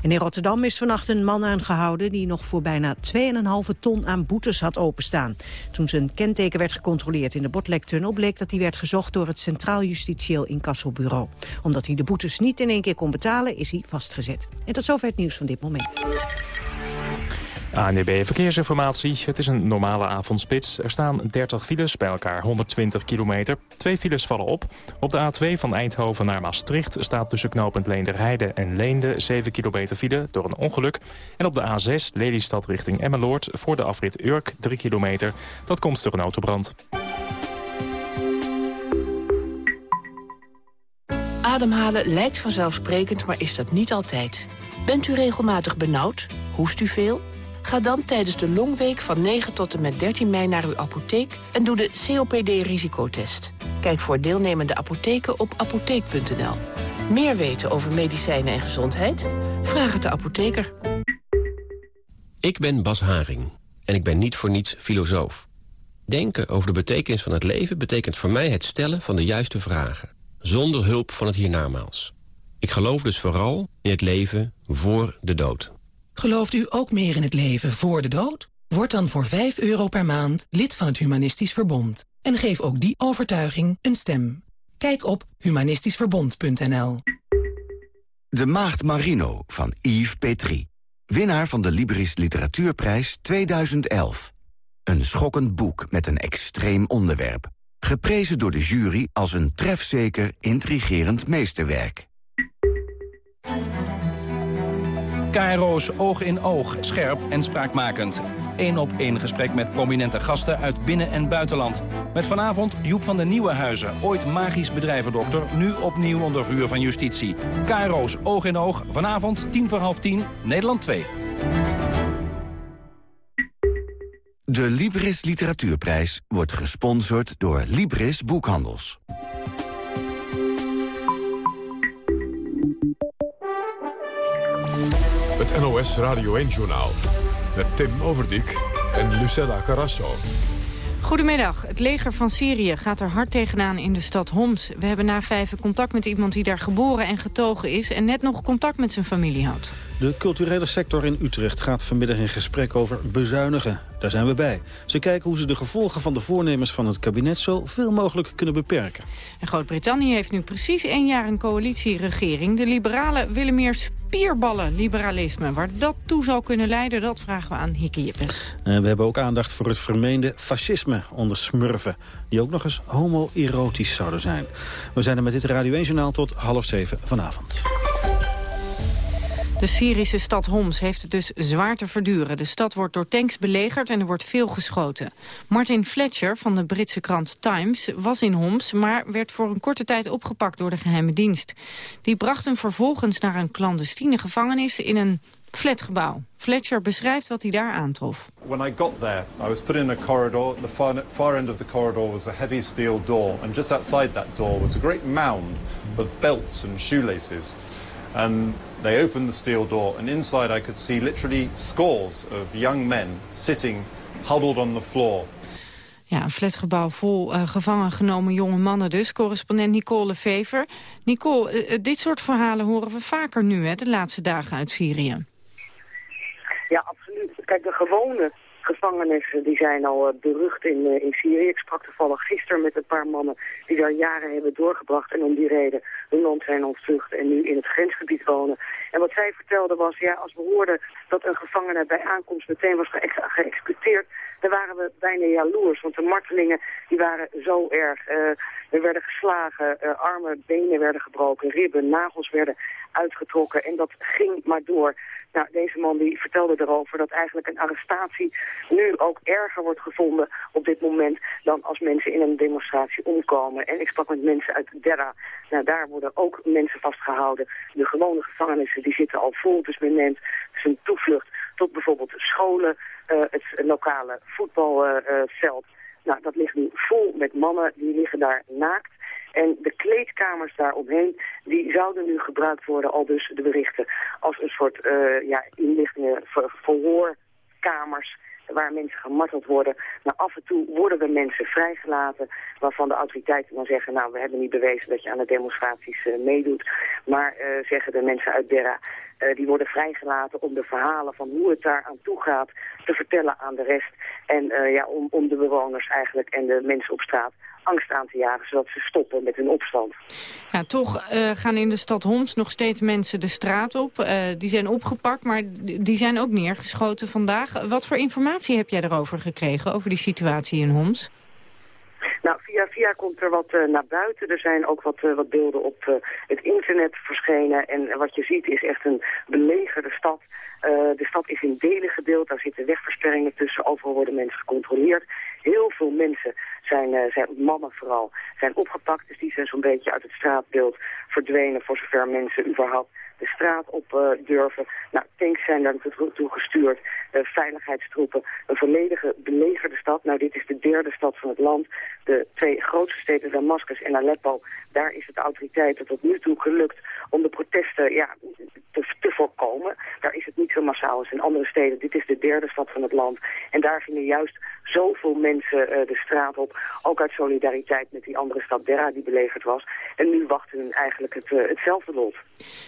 In Rotterdam is vannacht een man aangehouden... die nog voor bijna 2,5 ton aan boetes had openstaan. Toen zijn kenteken werd gecontroleerd in de Botlektunnel... bleek dat hij werd gezocht door het Centraal Justitieel Incassobureau. Omdat hij de boetes niet in één keer kon betalen, is hij vastgezet. En tot zover het nieuws van dit moment. ANDB Verkeersinformatie. Het is een normale avondspits. Er staan 30 files, bij elkaar 120 kilometer. Twee files vallen op. Op de A2 van Eindhoven naar Maastricht staat tussen knooppunt Leenderheide en Leende 7 kilometer file door een ongeluk. En op de A6 Lelystad richting Emmeloord voor de afrit Urk 3 kilometer. Dat komt door een autobrand. Ademhalen lijkt vanzelfsprekend, maar is dat niet altijd. Bent u regelmatig benauwd? Hoest u veel? Ga dan tijdens de Longweek van 9 tot en met 13 mei naar uw apotheek en doe de COPD-risicotest. Kijk voor deelnemende apotheken op apotheek.nl. Meer weten over medicijnen en gezondheid? Vraag het de apotheker. Ik ben Bas Haring en ik ben niet voor niets filosoof. Denken over de betekenis van het leven betekent voor mij het stellen van de juiste vragen. Zonder hulp van het hiernamaals. Ik geloof dus vooral in het leven voor de dood. Gelooft u ook meer in het leven voor de dood? Word dan voor 5 euro per maand lid van het Humanistisch Verbond. En geef ook die overtuiging een stem. Kijk op humanistischverbond.nl De Maagd Marino van Yves Petrie. Winnaar van de Libris Literatuurprijs 2011. Een schokkend boek met een extreem onderwerp. Geprezen door de jury als een trefzeker, intrigerend meesterwerk. KRO's Oog in Oog, scherp en spraakmakend. Eén op één gesprek met prominente gasten uit binnen- en buitenland. Met vanavond Joep van den Nieuwenhuizen, ooit magisch bedrijvendokter... nu opnieuw onder vuur van justitie. KRO's Oog in Oog, vanavond tien voor half tien, Nederland 2. De Libris Literatuurprijs wordt gesponsord door Libris Boekhandels. Het NOS Radio 1-journaal met Tim Overdijk en Lucella Carrasso. Goedemiddag. Het leger van Syrië gaat er hard tegenaan in de stad Homs. We hebben na vijf contact met iemand die daar geboren en getogen is... en net nog contact met zijn familie had. De culturele sector in Utrecht gaat vanmiddag in gesprek over bezuinigen. Daar zijn we bij. Ze kijken hoe ze de gevolgen van de voornemens van het kabinet... zo veel mogelijk kunnen beperken. En Groot-Brittannië heeft nu precies één jaar een coalitieregering. De liberalen willen meer spierballen liberalisme. Waar dat toe zal kunnen leiden, dat vragen we aan Hikke Jippes. En we hebben ook aandacht voor het vermeende fascisme onder smurfen... die ook nog eens homoerotisch zouden zijn. We zijn er met dit Radio 1-journaal tot half zeven vanavond. De Syrische stad Homs heeft het dus zwaar te verduren. De stad wordt door tanks belegerd en er wordt veel geschoten. Martin Fletcher van de Britse krant Times was in Homs... maar werd voor een korte tijd opgepakt door de geheime dienst. Die bracht hem vervolgens naar een clandestine gevangenis... in een flatgebouw. Fletcher beschrijft wat hij daar aantrof. When I got there, I was put in a corridor. The far, far end of the corridor was a heavy steel door. And just outside that door was a great mound of belts and shoelaces. And they opened the steel door, and inside I could see literally scores of young men sitting huddled on the floor. Ja, een flatgebouw vol uh, gevangen genomen jonge mannen dus. Correspondent Nicole Vever. Nicole, uh, dit soort verhalen horen we vaker nu, hè, de laatste dagen uit Syrië. Ja, absoluut. Kijk, de gewone gevangenissen die zijn al uh, berucht in, uh, in Syrië. Ik sprak toevallig gisteren met een paar mannen die daar jaren hebben doorgebracht en om die reden hun land zijn ontvlucht en nu in het grensgebied wonen. En wat zij vertelden was, ja, als we hoorden dat een gevangene bij aankomst meteen was ge geëxecuteerd, dan waren we bijna jaloers, want de martelingen die waren zo erg. Uh, er werden geslagen, armen, benen werden gebroken, ribben, nagels werden uitgetrokken en dat ging maar door. Nou, deze man die vertelde erover dat eigenlijk een arrestatie nu ook erger wordt gevonden op dit moment dan als mensen in een demonstratie omkomen. En ik sprak met mensen uit Derra. Nou, daar worden ook mensen vastgehouden. De gewone gevangenissen die zitten al vol, dus men neemt zijn toevlucht tot bijvoorbeeld scholen, uh, het lokale voetbalveld. Nou, dat ligt nu vol met mannen, die liggen daar naakt. En de kleedkamers daaromheen, die zouden nu gebruikt worden, al dus de berichten, als een soort uh, ja, inlichtingen, ver, verhoorkamers waar mensen gemarteld worden. Maar af en toe worden er mensen vrijgelaten waarvan de autoriteiten dan zeggen... nou, we hebben niet bewezen dat je aan de demonstraties uh, meedoet. Maar uh, zeggen de mensen uit Derra, uh, die worden vrijgelaten om de verhalen van hoe het daar aan toe gaat... te vertellen aan de rest. En ja, om, om de bewoners eigenlijk en de mensen op straat angst aan te jagen, zodat ze stoppen met hun opstand. Ja, toch uh, gaan in de stad Homs nog steeds mensen de straat op. Uh, die zijn opgepakt, maar die zijn ook neergeschoten vandaag. Wat voor informatie heb jij erover gekregen, over die situatie in Homs? Nou, via via komt er wat uh, naar buiten. Er zijn ook wat, uh, wat beelden op uh, het internet verschenen. En wat je ziet is echt een belegerde stad. de stad is in delen gedeeld. Daar zitten wegversperringen tussen. Overal worden mensen gecontroleerd. Heel veel mensen zijn, zijn mannen vooral, zijn opgepakt. Dus die zijn zo'n beetje uit het straatbeeld verdwenen voor zover mensen überhaupt de straat op uh, durven. Nou, tanks zijn daar naartoe gestuurd, uh, veiligheidstroepen, een volledige belegerde stad. Nou, dit is de derde stad van het land. De twee grootste steden, Damascus en Aleppo, daar is het autoriteiten tot nu toe gelukt om de protesten ja, te, voorkomen. Daar is het niet zo massaal als in andere steden. Dit is de derde stad van het land. En daar gingen juist zoveel mensen uh, de straat op. Ook uit solidariteit met die andere stad Derra die belegerd was. En nu wachten hun eigenlijk het, uh, hetzelfde lot.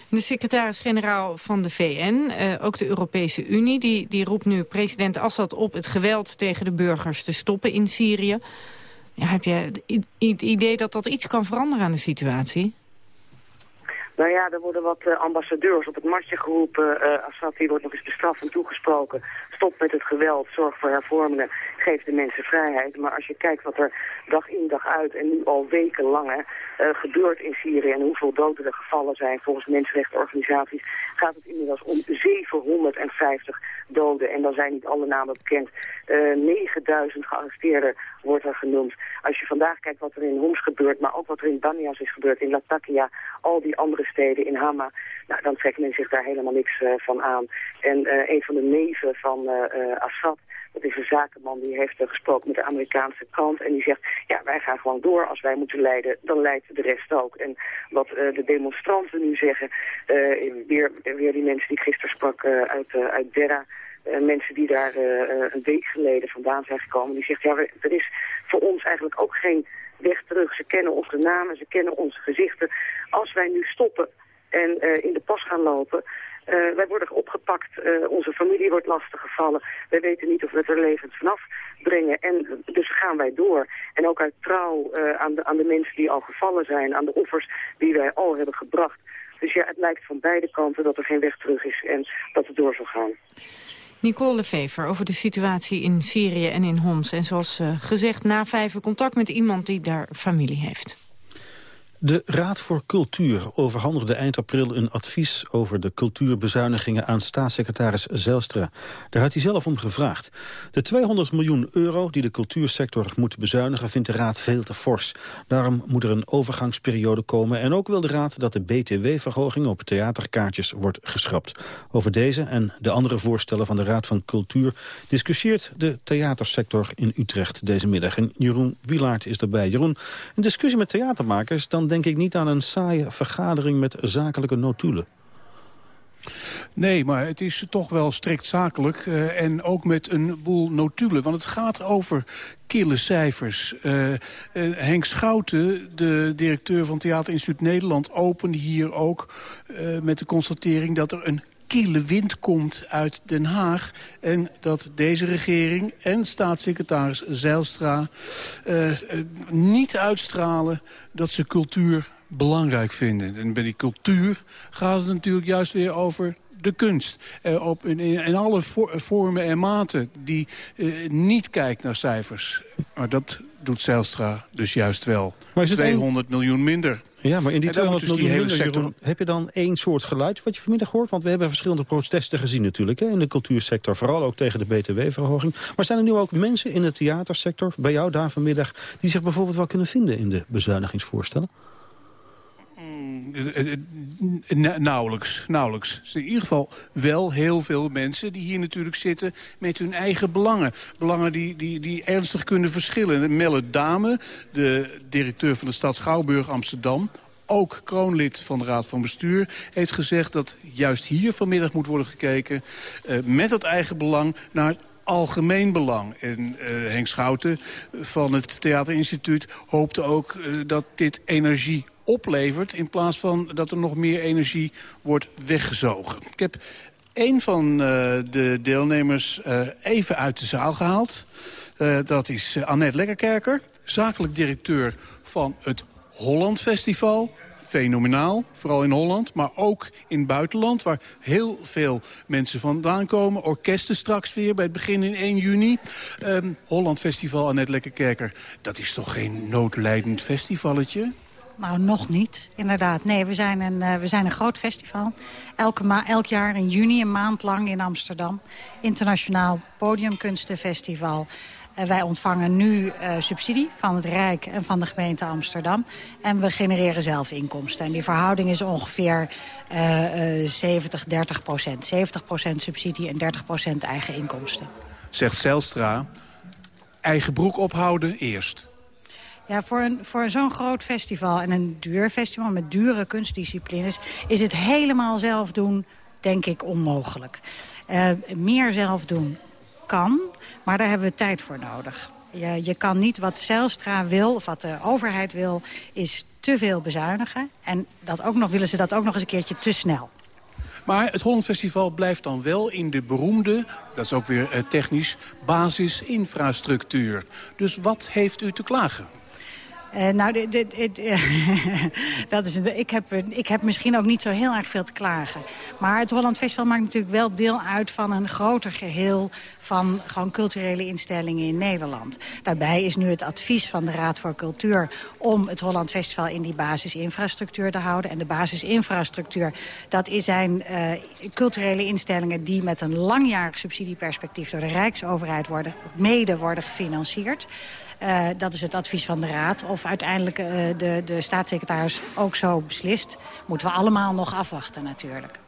De secretaris-generaal van de VN, uh, ook de Europese Unie... Die, die roept nu president Assad op het geweld tegen de burgers te stoppen in Syrië. Ja, heb je het idee dat dat iets kan veranderen aan de situatie? Nou ja, er worden wat uh, ambassadeurs op het matje geroepen. Uh, Assad die wordt nog eens bestraft en toegesproken. Stop met het geweld, zorg voor hervormingen, geef de mensen vrijheid. Maar als je kijkt wat er dag in dag uit en nu al wekenlang uh, gebeurt in Syrië... en hoeveel doden er gevallen zijn volgens mensenrechtenorganisaties... gaat het inmiddels om 750 doden. En dan zijn niet alle namen bekend. 9000 gearresteerden wordt er genoemd. Als je vandaag kijkt wat er in Homs gebeurt, maar ook wat er in Banias is gebeurd, in Latakia, al die andere steden, in Hama, nou, dan trekt men zich daar helemaal niks uh, van aan. En uh, een van de neven van uh, Assad, dat is een zakenman, die heeft gesproken met de Amerikaanse kant en die zegt, ja, wij gaan gewoon door. Als wij moeten leiden, dan leidt de rest ook. En wat de demonstranten nu zeggen, weer, weer die mensen die ik gisteren sprak uit, uit Derra, mensen die daar uh, een week geleden vandaan zijn gekomen, die zegt, ja, er is voor ons eigenlijk ook geen weg terug. Ze kennen onze namen, ze kennen onze gezichten. Als wij nu stoppen en in de pas gaan lopen, wij worden opgepakt, onze familie wordt lastiggevallen. Wij weten niet of we het er levend vanaf brengen. En dus gaan wij door. En ook uit trouw aan, de, aan de mensen die al gevallen zijn, aan de offers die wij al hebben gebracht. Dus ja, het lijkt van beide kanten dat er geen weg terug is en dat het door zal gaan. Nicole Lefever over de situatie in Syrië en in Homs. En zoals uh, gezegd, na vijf contact met iemand die daar familie heeft. De Raad voor Cultuur overhandigde eind april een advies over de cultuurbezuinigingen aan staatssecretaris Zelstra. Daar had hij zelf om gevraagd. De 200 miljoen euro die de cultuursector moet bezuinigen vindt de Raad veel te fors. Daarom moet er een overgangsperiode komen en ook wil de Raad dat de BTW-verhoging op theaterkaartjes wordt geschrapt. Over deze en de andere voorstellen van de Raad van Cultuur discussieert de theatersector in Utrecht deze middag. En Jeroen Wilaert is erbij. Jeroen, een discussie met theatermakers, dan denk ik niet aan een saaie vergadering met zakelijke notulen. Nee, maar het is toch wel strikt zakelijk uh, en ook met een boel notulen. Want het gaat over kille cijfers. Uh, uh, Henk Schouten, de directeur van Theaterinstituut Nederland... opende hier ook met de constatering dat er een kille wind komt uit Den Haag. En dat deze regering en staatssecretaris Zeilstra uh, niet uitstralen dat ze cultuur belangrijk vinden. En bij die cultuur gaat het natuurlijk juist weer over de kunst. Uh, op, in, in, alle vormen en maten die uh, niet kijkt naar cijfers. Maar dat doet Zijlstra dus juist wel. Maar is het 200 miljoen minder. Ja, maar in die 200 dus miljoen sector... heb je dan één soort geluid wat je vanmiddag hoort? Want we hebben verschillende protesten gezien natuurlijk hè, in de cultuursector. Vooral ook tegen de btw-verhoging. Maar zijn er nu ook mensen in de theatersector, bij jou daar vanmiddag... die zich bijvoorbeeld wel kunnen vinden in de bezuinigingsvoorstellen? Eh, eh, nauwelijks, nauwelijks. Er zijn in ieder geval wel heel veel mensen die hier natuurlijk zitten met hun eigen belangen. Belangen die, die, die ernstig kunnen verschillen. Melle Dame, de directeur van de stad Schouwburg Amsterdam ook kroonlid van de Raad van Bestuur, heeft gezegd dat juist hier vanmiddag moet worden gekeken... Met het eigen belang naar het algemeen belang. En Henk Schouten van het Theaterinstituut hoopte ook dat dit energie oplevert... in plaats van dat er nog meer energie wordt weggezogen. Ik heb een van uh, de deelnemers uh, even uit de zaal gehaald. Uh, dat is Annette Lekkerkerker, zakelijk directeur van het Holland Festival fenomenaal. Vooral in Holland, maar ook in het buitenland... waar heel veel mensen vandaan komen. Orkesten straks weer bij het begin in 1 juni. Um, Holland Festival, Annette Lekkerkerker. Dat is toch geen noodlijdend festivalletje? Nou, nog niet, inderdaad. Nee, we zijn een, uh, we zijn een groot festival. Elke elk jaar in juni, een maand lang in Amsterdam. Internationaal Podiumkunstenfestival. Uh, wij ontvangen nu uh, subsidie van het Rijk en van de gemeente Amsterdam. En we genereren zelf inkomsten. En die verhouding is ongeveer 70, 30 procent. 70 procent subsidie en 30 procent eigen inkomsten. Zegt Zelstra, eigen broek ophouden eerst. Ja, voor, een, voor zo'n groot festival en een duur festival met dure kunstdisciplines... is het helemaal zelf doen, denk ik, onmogelijk. Uh, meer zelf doen kan, maar daar hebben we tijd voor nodig. Je, je kan niet wat Zijlstra wil, of wat de overheid wil, is te veel bezuinigen. En dat ook nog, willen ze dat ook nog eens een keertje te snel. Maar het Holland Festival blijft dan wel in de beroemde, dat is ook weer uh, technisch, basisinfrastructuur. Dus wat heeft u te klagen? Uh, nou, dit, dit, dit, dat is ik, heb, ik heb misschien ook niet zo heel erg veel te klagen. Maar het Holland Festival maakt natuurlijk wel deel uit van een groter geheel... van gewoon culturele instellingen in Nederland. Daarbij is nu het advies van de Raad voor Cultuur... om het Holland Festival in die basisinfrastructuur te houden. En de basisinfrastructuur, dat zijn culturele instellingen... die met een langjarig subsidieperspectief door de Rijksoverheid worden, mede worden gefinancierd... Uh, dat is het advies van de Raad. Of uiteindelijk uh, de, de staatssecretaris ook zo beslist... moeten we allemaal nog afwachten natuurlijk.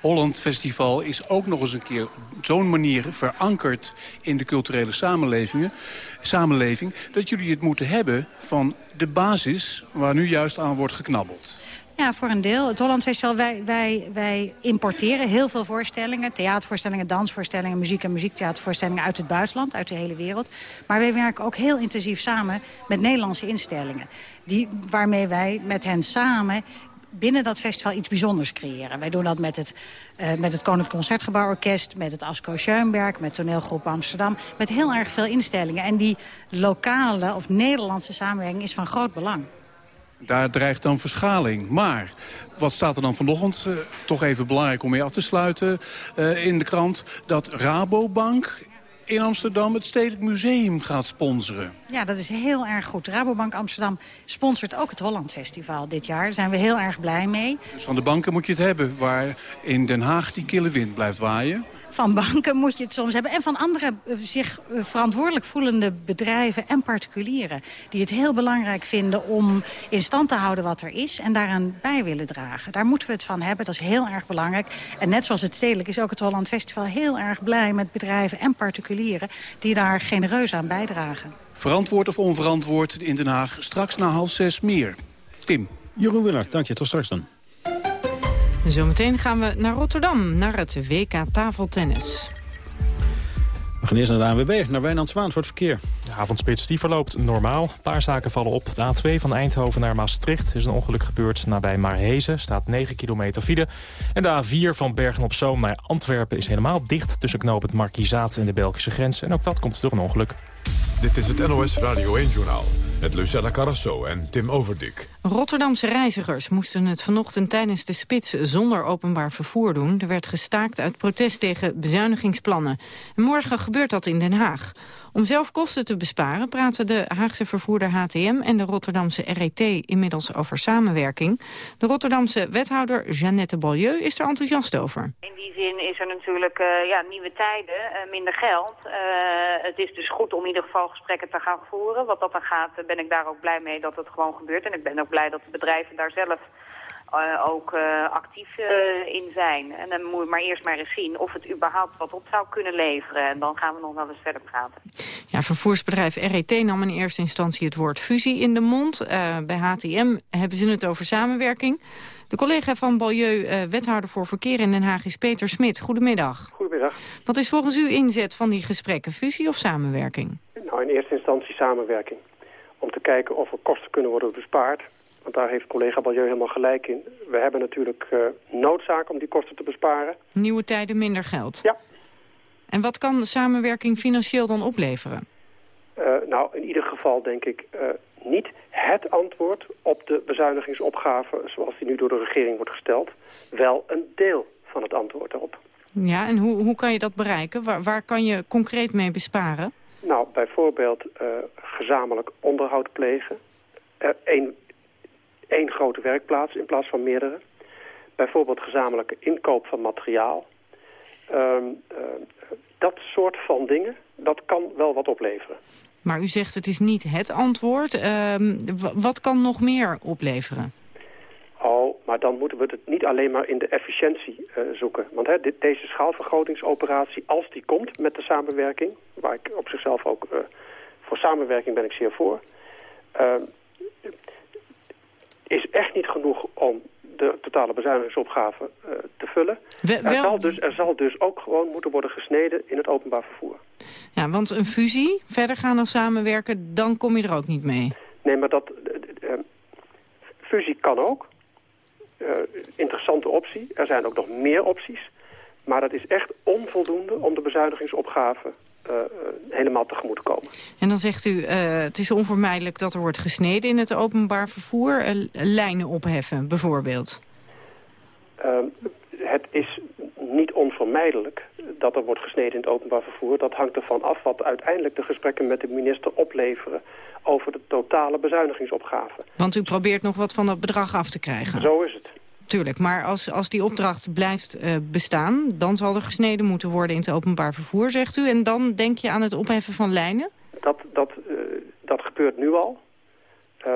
Holland Festival is ook nog eens een keer op zo'n manier verankerd in de culturele samenlevingen, samenleving... dat jullie het moeten hebben van de basis waar nu juist aan wordt geknabbeld. Ja, voor een deel. Het Holland Festival, wij, wij, wij importeren heel veel voorstellingen. Theatervoorstellingen, dansvoorstellingen, muziek- en muziektheatervoorstellingen uit het buitenland, uit de hele wereld. Maar wij werken ook heel intensief samen met Nederlandse instellingen. Die, waarmee wij met hen samen binnen dat festival iets bijzonders creëren. Wij doen dat met het, uh, met het Koninklijk Concertgebouworkest... met het Asco Schoenberg, met toneelgroep Amsterdam... met heel erg veel instellingen. En die lokale of Nederlandse samenwerking is van groot belang. Daar dreigt dan verschaling. Maar wat staat er dan vanochtend, uh, toch even belangrijk om mee af te sluiten... Uh, in de krant, dat Rabobank in Amsterdam het Stedelijk Museum gaat sponsoren. Ja, dat is heel erg goed. Rabobank Amsterdam sponsort ook het Holland Festival dit jaar. Daar zijn we heel erg blij mee. Dus van de banken moet je het hebben, waar in Den Haag die kille wind blijft waaien? Van banken moet je het soms hebben. En van andere eh, zich eh, verantwoordelijk voelende bedrijven en particulieren. Die het heel belangrijk vinden om in stand te houden wat er is. En daaraan bij willen dragen. Daar moeten we het van hebben. Dat is heel erg belangrijk. En net zoals het stedelijk is ook het Holland Festival heel erg blij met bedrijven en particulieren. Die daar genereus aan bijdragen. Verantwoord of onverantwoord in Den Haag. Straks na half zes meer. Tim. Jeroen Willard, dank je. Tot straks dan. Zometeen gaan we naar Rotterdam, naar het WK tafeltennis. We gaan eerst naar de ANWB, naar Wijnand Zwaan voor het verkeer. De avondspits die verloopt normaal. Een paar zaken vallen op. De A2 van Eindhoven naar Maastricht is een ongeluk gebeurd nabij Marhezen. Staat 9 kilometer file. En de A4 van Bergen-op-Zoom naar Antwerpen is helemaal dicht... tussen knooppunt Markizaat en de Belgische grens. En ook dat komt door een ongeluk. Dit is het NOS Radio 1-journaal met Lucella Carrasso en Tim Overdik. Rotterdamse reizigers moesten het vanochtend tijdens de spits zonder openbaar vervoer doen. Er werd gestaakt uit protest tegen bezuinigingsplannen. En morgen gebeurt dat in Den Haag. Om zelf kosten te besparen praten de Haagse vervoerder HTM en de Rotterdamse RET inmiddels over samenwerking. De Rotterdamse wethouder Jeannette Beaulieu is er enthousiast over. In die zin is er natuurlijk uh, ja, nieuwe tijden, uh, minder geld. Uh, het is dus goed om in ieder geval gesprekken te gaan voeren. Wat dat dan gaat ben ik daar ook blij mee dat het gewoon gebeurt. En ik ben ook blij dat de bedrijven daar zelf ook uh, actief uh, in zijn. En dan moet je maar eerst maar eens zien of het überhaupt wat op zou kunnen leveren. En dan gaan we nog wel eens verder praten. Ja, vervoersbedrijf RET nam in eerste instantie het woord fusie in de mond. bij HTM hebben ze het over samenwerking. De collega van Balieu, wethouder voor verkeer in Den Haag, is Peter Smit. Goedemiddag. Goedemiddag. Wat is volgens u inzet van die gesprekken, fusie of samenwerking? Nou, in eerste instantie samenwerking. Om te kijken of er kosten kunnen worden bespaard want daar heeft collega Balieu helemaal gelijk in. We hebben natuurlijk uh, noodzaak om die kosten te besparen. Nieuwe tijden, minder geld. Ja. En wat kan de samenwerking financieel dan opleveren? Uh, nou, in ieder geval denk ik uh, niet het antwoord op de bezuinigingsopgave... zoals die nu door de regering wordt gesteld. Wel een deel van het antwoord daarop. Ja, en hoe, hoe kan je dat bereiken? Waar, waar kan je concreet mee besparen? Nou, bijvoorbeeld gezamenlijk onderhoud plegen. Een één grote werkplaats in plaats van meerdere. Bijvoorbeeld gezamenlijke inkoop van materiaal. Um, uh, dat soort van dingen, dat kan wel wat opleveren. Maar u zegt het is niet het antwoord. Um, wat kan nog meer opleveren? Oh, maar dan moeten we het niet alleen maar in de efficiëntie uh, zoeken. Want hè, dit, deze schaalvergrotingsoperatie, als die komt met de samenwerking... waar ik op zichzelf ook... Uh, voor samenwerking ben ik zeer voor... Uh, is echt niet genoeg om de totale bezuinigingsopgave uh, te vullen. We, er, zal dus, er zal dus ook gewoon moeten worden gesneden in het openbaar vervoer. Ja, want een fusie, verder gaan dan samenwerken, dan kom je er ook niet mee. Nee, maar dat uh, fusie kan ook. Uh, interessante optie. Er zijn ook nog meer opties. Maar dat is echt onvoldoende om de bezuinigingsopgave uh, helemaal tegemoet te komen. En dan zegt u, uh, het is onvermijdelijk dat er wordt gesneden in het openbaar vervoer. Lijnen opheffen, bijvoorbeeld. Ehm, het is niet onvermijdelijk dat er wordt gesneden in het openbaar vervoer. Dat hangt ervan af wat uiteindelijk de gesprekken met de minister opleveren... over de totale bezuinigingsopgave. Want u probeert nog wat van dat bedrag af te krijgen. Zo is het. Tuurlijk, maar als, als die opdracht blijft uh, bestaan... dan zal er gesneden moeten worden in het openbaar vervoer, zegt u. En dan denk je aan het opheffen van lijnen? Dat, dat, uh, dat gebeurt nu al. Uh,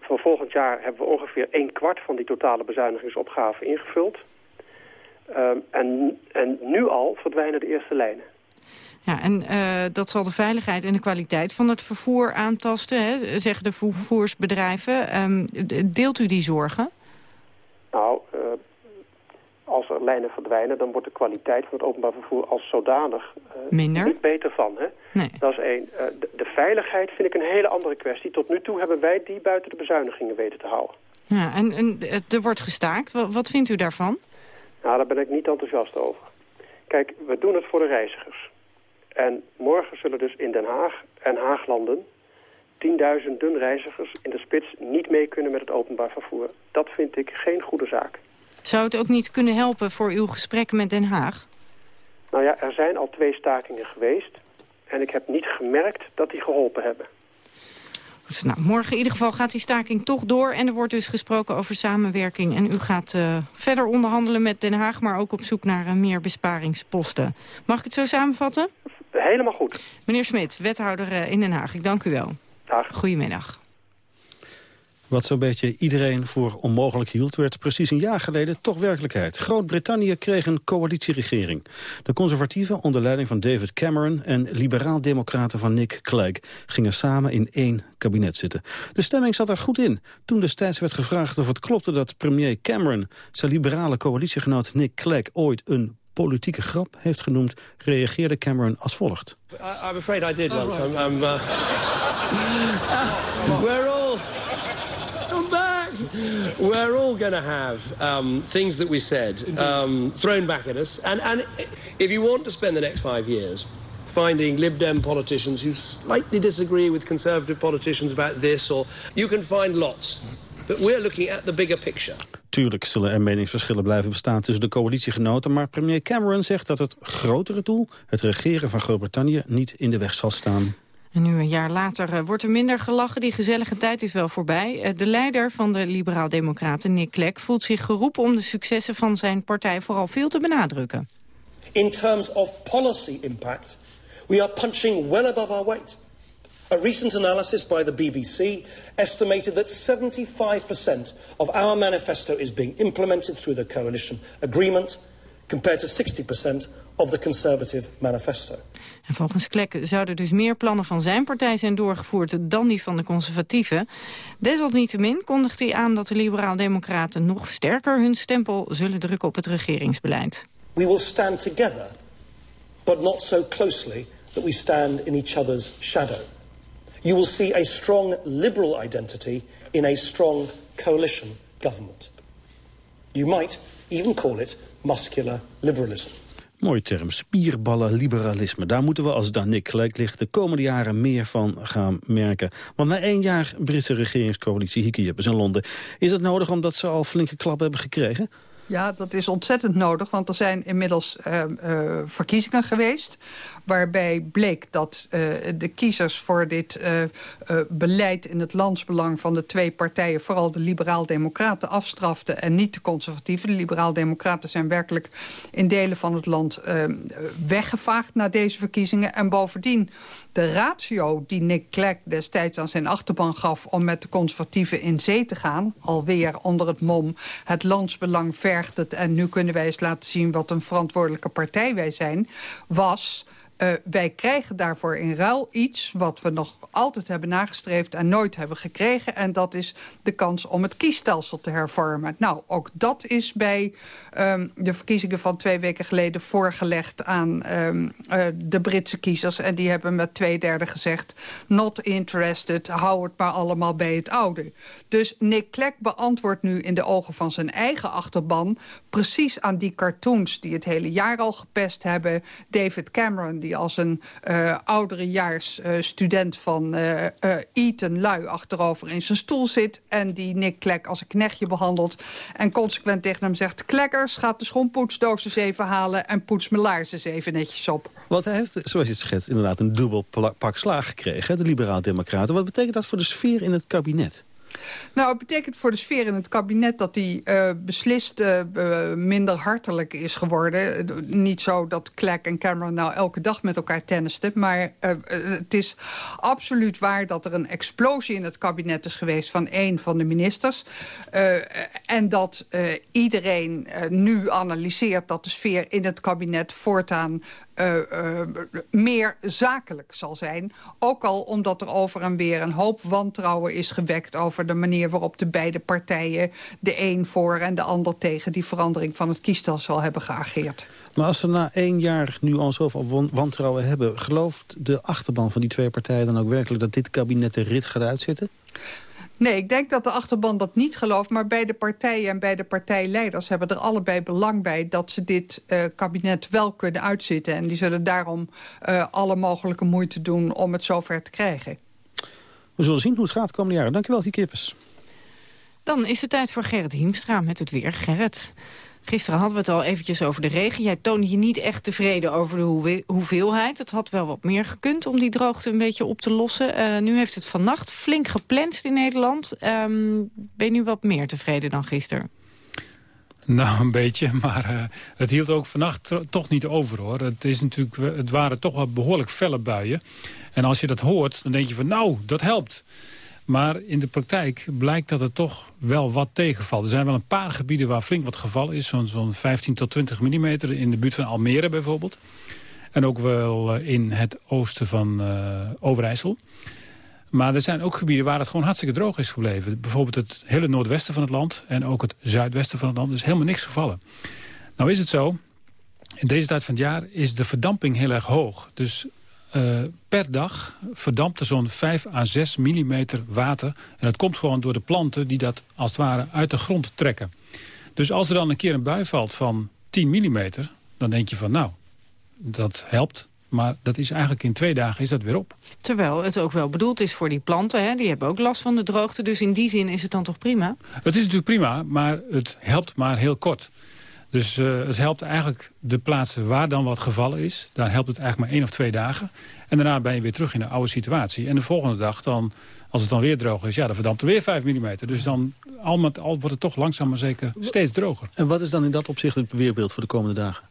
voor volgend jaar hebben we ongeveer een kwart van die totale bezuinigingsopgave ingevuld. en, en nu al verdwijnen de eerste lijnen. Ja, en uh, dat zal de veiligheid en de kwaliteit van het vervoer aantasten, hè, zeggen de vervoersbedrijven. Um, deelt u die zorgen? Nou, uh, als er lijnen verdwijnen, dan wordt de kwaliteit van het openbaar vervoer als zodanig uh, Minder? niet beter van. Hè? Nee. Dat is één. Uh, de, de, veiligheid vind ik een hele andere kwestie. Tot nu toe hebben wij die buiten de bezuinigingen weten te houden. Ja, en, en er wordt gestaakt. Wat, wat vindt u daarvan? Nou, daar ben ik niet enthousiast over. Kijk, we doen het voor de reizigers. En morgen zullen dus in Den Haag en Haaglanden tienduizenden reizigers in de spits niet mee kunnen met het openbaar vervoer. Dat vind ik geen goede zaak. Zou het ook niet kunnen helpen voor uw gesprekken met Den Haag? Nou ja, er zijn al twee stakingen geweest. En ik heb niet gemerkt dat die geholpen hebben. nou, morgen in ieder geval gaat die staking toch door. En er wordt dus gesproken over samenwerking. En u gaat uh, verder onderhandelen met Den Haag... maar ook op zoek naar uh, meer besparingsposten. Mag ik het zo samenvatten? Helemaal goed. Meneer Smit, wethouder uh, in Den Haag. Ik dank u wel. Dag. Goedemiddag. Wat zo'n beetje iedereen voor onmogelijk hield... werd precies een jaar geleden toch werkelijkheid. Groot-Brittannië kreeg een coalitieregering. De conservatieven onder leiding van David Cameron... en liberaal-democraten van Nick Clegg gingen samen in één kabinet zitten. De stemming zat er goed in. Toen destijds werd gevraagd of het klopte dat premier Cameron... zijn liberale coalitiegenoot Nick Clegg ooit een politieke grap heeft genoemd... reageerde Cameron als volgt. I, I'm afraid I did once. I'm, I'm, uh... we're all... Come back! We're all going to have um, things that we said um, thrown back at us. And, and if you want to spend the next five years finding Lib Dem politicians who slightly disagree with conservative politicians about this, or you can find lots. But we're looking at the bigger picture. Tuurlijk zullen er meningsverschillen blijven bestaan tussen de coalitiegenoten... maar premier Cameron zegt dat het grotere doel, het regeren van Groot-Brittannië... niet in de weg zal staan. En nu een jaar later uh, wordt er minder gelachen. Die gezellige tijd is wel voorbij. Uh, de leider van de liberaal-democraten, Nick Clegg... voelt zich geroepen om de successen van zijn partij vooral veel te benadrukken. In terms of policy impact, we are punching well above our weight. A recent analysis by the BBC estimated that 75% of our manifesto is being implemented through the coalition agreement, compared to 60% of the Conservative manifesto. En volgens Klek zouden dus meer plannen van zijn partij zijn doorgevoerd dan die van de conservatieven. Desalniettemin kondigt hij aan dat de liberaal-democraten nog sterker hun stempel zullen drukken op het regeringsbeleid. We will stand together, but not so closely that we stand in each other's shadow. You will see a strong liberal identity in a strong coalition government. You might even call it muscular liberalism. Mooie term, spierballen liberalisme. Daar moeten we, als het dan Nick gelijk ligt, de komende jaren meer van gaan merken. Want na één jaar Britse regeringscoalitie Hikiëppes in Londen... is het nodig omdat ze al flinke klap hebben gekregen? Ja, dat is ontzettend nodig, want er zijn inmiddels uh, uh, verkiezingen geweest... waarbij bleek dat uh, de kiezers voor dit beleid in het landsbelang van de twee partijen... vooral de liberaal-democraten afstraften en niet de conservatieven. De liberaal-democraten zijn werkelijk in delen van het land weggevaagd na deze verkiezingen. En bovendien de ratio die Nick Clegg destijds aan zijn achterban gaf... om met de conservatieven in zee te gaan, alweer onder het mom... het landsbelang vergt het en nu kunnen wij eens laten zien... wat een verantwoordelijke partij wij zijn, was... Uh, wij krijgen daarvoor in ruil iets wat we nog altijd hebben nagestreefd en nooit hebben gekregen. En dat is de kans om het kiesstelsel te hervormen. Nou, ook dat is bij um, de verkiezingen van twee weken geleden voorgelegd aan um, uh, de Britse kiezers. En die hebben met twee derde gezegd, not interested, hou het maar allemaal bij het oude. Dus Nick Clegg beantwoordt nu in de ogen van zijn eigen achterban... precies aan die cartoons die het hele jaar al gepest hebben. David Cameron, die als een uh, ouderejaars uh, student van uh, Eton lui achterover in zijn stoel zit... en die Nick Clegg als een knechtje behandelt... en consequent tegen hem zegt... Klekkers, gaat de schoenpoetsdoos eens even halen... en poets mijn laars eens even netjes op. Want hij heeft, zoals je het inderdaad een dubbel pak slaag gekregen... de liberaal-democraten. Wat betekent dat voor de sfeer in het kabinet? Nou, het betekent voor de sfeer in het kabinet dat die uh, beslist uh, minder hartelijk is geworden. Niet zo dat Clegg en Cameron nou elke dag met elkaar tennisten. Maar het is absoluut waar dat er een explosie in het kabinet is geweest van één van de ministers. en dat iedereen nu analyseert dat de sfeer in het kabinet voortaan uh, uh, meer zakelijk zal zijn. Ook al omdat er over en weer een hoop wantrouwen is gewekt... over de manier waarop de beide partijen... de een voor en de ander tegen die verandering van het kiesstelsel hebben geageerd. Maar als ze na één jaar nu al zoveel wantrouwen hebben... gelooft de achterban van die twee partijen dan ook werkelijk... dat dit kabinet de rit gaat uitzitten? Nee, ik denk dat de achterban dat niet gelooft. Maar beide partijen en beide partijleiders hebben er allebei belang bij... dat ze dit uh, kabinet wel kunnen uitzitten. En die zullen daarom uh, alle mogelijke moeite doen om het zover te krijgen. We zullen zien hoe het gaat de komende jaren. Dankjewel, Kippers. Dan is het tijd voor Gerrit Hiemstra met het weer. Gerrit. Gisteren hadden we het al eventjes over de regen. Jij toonde je niet echt tevreden over de hoeveelheid. Het had wel wat meer gekund om die droogte een beetje op te lossen. Uh, nu heeft het vannacht flink gepland in Nederland. Um, ben je nu wat meer tevreden dan gisteren? Nou, een beetje, maar uh, het hield ook vannacht toch niet over, hoor. Het, is natuurlijk, het waren toch wel behoorlijk felle buien. En als je dat hoort, dan denk je van, nou, dat helpt. Maar in de praktijk blijkt dat het toch wel wat tegenvalt. Er zijn wel een paar gebieden waar flink wat gevallen is. Zo'n zo 15 tot 20 mm in de buurt van Almere bijvoorbeeld. En ook wel eh, in het oosten van uh, Overijssel. Maar er zijn ook gebieden waar het gewoon hartstikke droog is gebleven. Bijvoorbeeld het hele noordwesten van het land en ook het zuidwesten van het land. Er is helemaal niks gevallen. Nou is het zo, in deze tijd van het jaar is de verdamping heel erg hoog. Dus uh, per dag verdampt er zo'n 5 à 6 millimeter water. En dat komt gewoon door de planten die dat als het ware uit de grond trekken. Dus als er dan een keer een bui valt van 10 millimeter... dan denk je van nou, dat helpt. Maar dat is eigenlijk in twee dagen is dat weer op. Terwijl het ook wel bedoeld is voor die planten. Hè? Die hebben ook last van de droogte. Dus in die zin is het dan toch prima? Het is natuurlijk prima, maar het helpt maar heel kort. Dus uh, het helpt eigenlijk de plaatsen waar dan wat gevallen is. Daar helpt het eigenlijk maar één of twee dagen. En daarna ben je weer terug in de oude situatie. En de volgende dag, dan, als het dan weer droog is... ja, dan verdampt er weer 5 mm. Dus dan al met al wordt het toch langzaam maar zeker steeds droger. En wat is dan in dat opzicht het weerbeeld voor de komende dagen?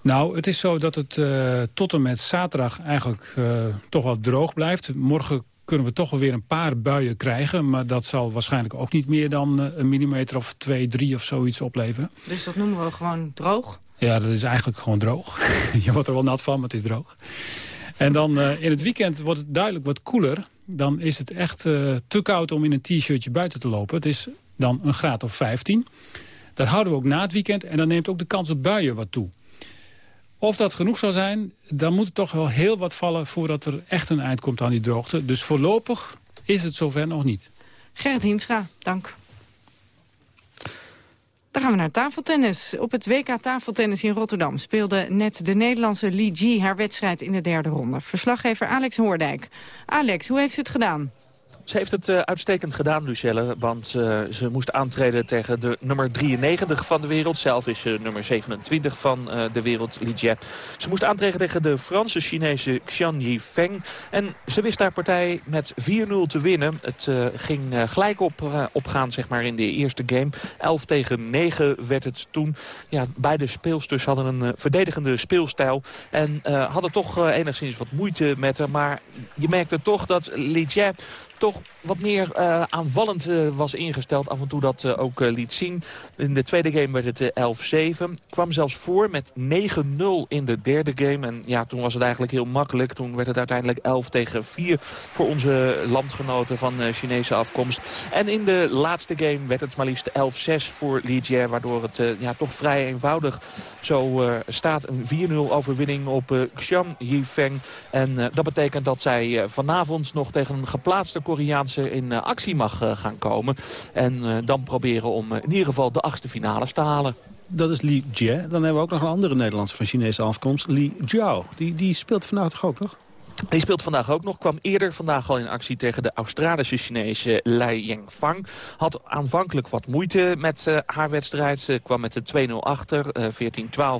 Nou, het is zo dat het uh, tot en met zaterdag eigenlijk uh, toch wel droog blijft. Morgen kunnen we toch wel weer een paar buien krijgen. Maar dat zal waarschijnlijk ook niet meer dan uh, een millimeter of twee, drie of zoiets opleveren. Dus dat noemen we gewoon droog? Ja, dat is eigenlijk gewoon droog. Je wordt er wel nat van, maar het is droog. En dan uh, in het weekend wordt het duidelijk wat koeler. Dan is het echt uh, te koud om in een t-shirtje buiten te lopen. Het is dan een graad of 15. Dat houden we ook na het weekend. En dan neemt ook de kans op buien wat toe. Of dat genoeg zou zijn, dan moet er toch wel heel wat vallen... voordat er echt een eind komt aan die droogte. Dus voorlopig is het zover nog niet. Gerrit Hiemstra, dank. Dan gaan we naar tafeltennis. Op het WK tafeltennis in Rotterdam speelde net de Nederlandse Li Ji haar wedstrijd in de derde ronde. Verslaggever Alex Hoordijk. Alex, hoe heeft ze het gedaan? Ze heeft het uh, uitstekend gedaan, Lucelle. Want uh, ze moest aantreden tegen de nummer 93 van de wereld. Zelf is ze nummer 27 van uh, de wereld, Li Jie. Ze moest aantreden tegen de Franse Chinese Xian Yifeng. En ze wist haar partij met 4-0 te winnen. Het ging gelijk op, opgaan zeg maar, in de eerste game. 11 tegen 9 werd het toen. Ja, beide speelsters hadden een verdedigende speelstijl. En hadden toch enigszins wat moeite met haar. Maar je merkte toch dat Li Jie toch wat meer uh, aanvallend uh, was ingesteld. Af en toe dat uh, ook liet zien. In de tweede game werd het 11-7. Kwam zelfs voor met 9-0 in de derde game. En ja, toen was het eigenlijk heel makkelijk. Toen werd het uiteindelijk 11 tegen 4 voor onze landgenoten van Chinese afkomst. En in de laatste game werd het maar liefst 11-6 voor Li Jie. Waardoor het ja, toch vrij eenvoudig zo staat. Een 4-0 overwinning op Xian Yifeng. En dat betekent dat zij vanavond nog tegen een geplaatste In eh, actie mag eh, gaan komen. En eh, dan proberen om in ieder geval de achtste finales te halen. Dat is Li Jie. Dan hebben we ook nog een andere Nederlandse van Chinese afkomst. Li Jiao. Die, die speelt vandaag toch ook nog? Hij speelt vandaag ook nog. Kwam eerder vandaag al in actie tegen de Australische Chinese Lai Yengfang. Had aanvankelijk wat moeite met uh, haar wedstrijd. Ze kwam met de 2-0 achter. Uh,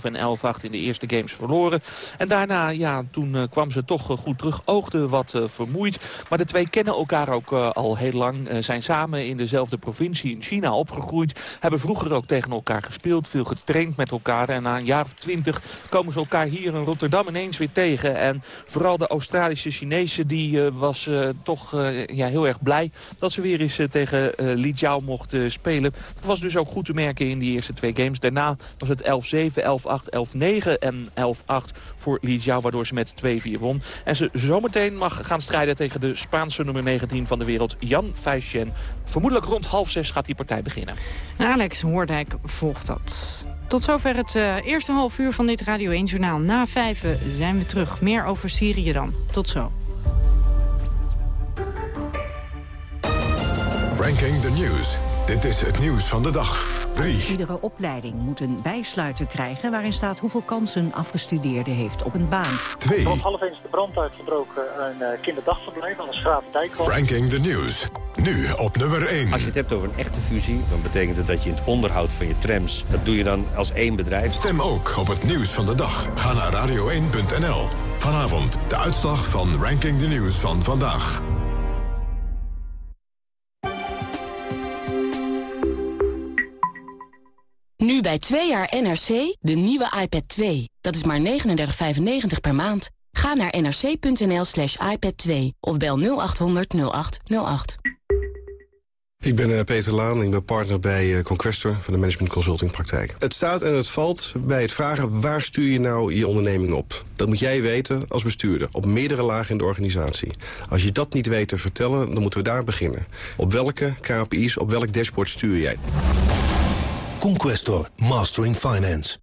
14-12 en 11-8 in de eerste games verloren. En daarna, ja, toen uh, kwam ze toch goed terug. Oogde wat vermoeid. Maar de twee kennen elkaar ook al heel lang. zijn samen in dezelfde provincie in China opgegroeid. Hebben vroeger ook tegen elkaar gespeeld. Veel getraind met elkaar. En na een jaar of twintig komen ze elkaar hier in Rotterdam ineens weer tegen. En vooral de Australische Chinese die uh, was uh, toch uh, ja, heel erg blij dat ze weer eens tegen Li Jiao mocht spelen. Dat was dus ook goed te merken in die eerste twee games. Daarna was het 11-7, 11-8, 11-9 en 11-8 voor Li Jiao, waardoor ze met 2-4 won. En ze zometeen mag gaan strijden tegen de Spaanse nummer 19 van de wereld, Jan Feischen. Vermoedelijk rond half zes gaat die partij beginnen. Alex Hoordijk volgt dat. Tot zover het uh, eerste half uur van dit Radio 1-journaal. Na vijven zijn we terug. Meer over Syrië dan. Tot zo. Ranking the News. Dit is het nieuws van de dag. 3. Iedere opleiding moet een bijsluiter krijgen... waarin staat hoeveel kansen een afgestudeerde heeft op een baan. 2. Rond half één is de brand uitgebroken een uh, kinderdagverblijf aan de Schravendijk. Ranking the News. Nu op nummer 1. Als je het hebt over een echte fusie, dan betekent het dat je in het onderhoud van je trams... dat doe je dan als één bedrijf. Stem ook op het nieuws van de dag. Ga naar radio1.nl. Vanavond de uitslag van Ranking the News van vandaag. Nu bij 2 jaar NRC, de nieuwe iPad 2. Dat is maar 39,95 per maand. Ga naar nrc.nl slash iPad 2 of bel 0800 0808. Ik ben uh, Peter Laan, ik ben partner bij uh, Conquestor van de Management Consulting Praktijk. Het staat en het valt bij het vragen waar stuur je nou je onderneming op. Dat moet jij weten als bestuurder, op meerdere lagen in de organisatie. Als je dat niet weet te vertellen, dan moeten we daar beginnen. Op welke KPI's, op welk dashboard stuur jij? Conquestor, Mastering Finance.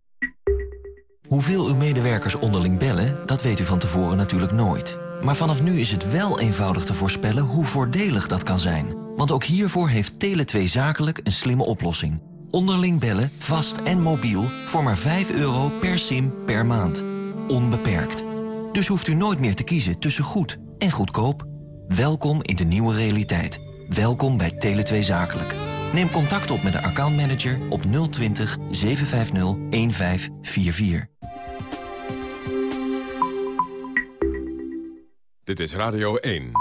Hoeveel uw medewerkers onderling bellen, dat weet u van tevoren natuurlijk nooit. Maar vanaf nu is het wel eenvoudig te voorspellen hoe voordelig dat kan zijn. Want ook hiervoor heeft Tele2 Zakelijk een slimme oplossing. Onderling bellen, vast en mobiel, voor maar 5 euro per sim per maand. Onbeperkt. Dus hoeft u nooit meer te kiezen tussen goed en goedkoop. Welkom in de nieuwe realiteit. Welkom bij Tele2 Zakelijk. Neem contact op met de accountmanager op 020 750 1544. Dit is Radio 1.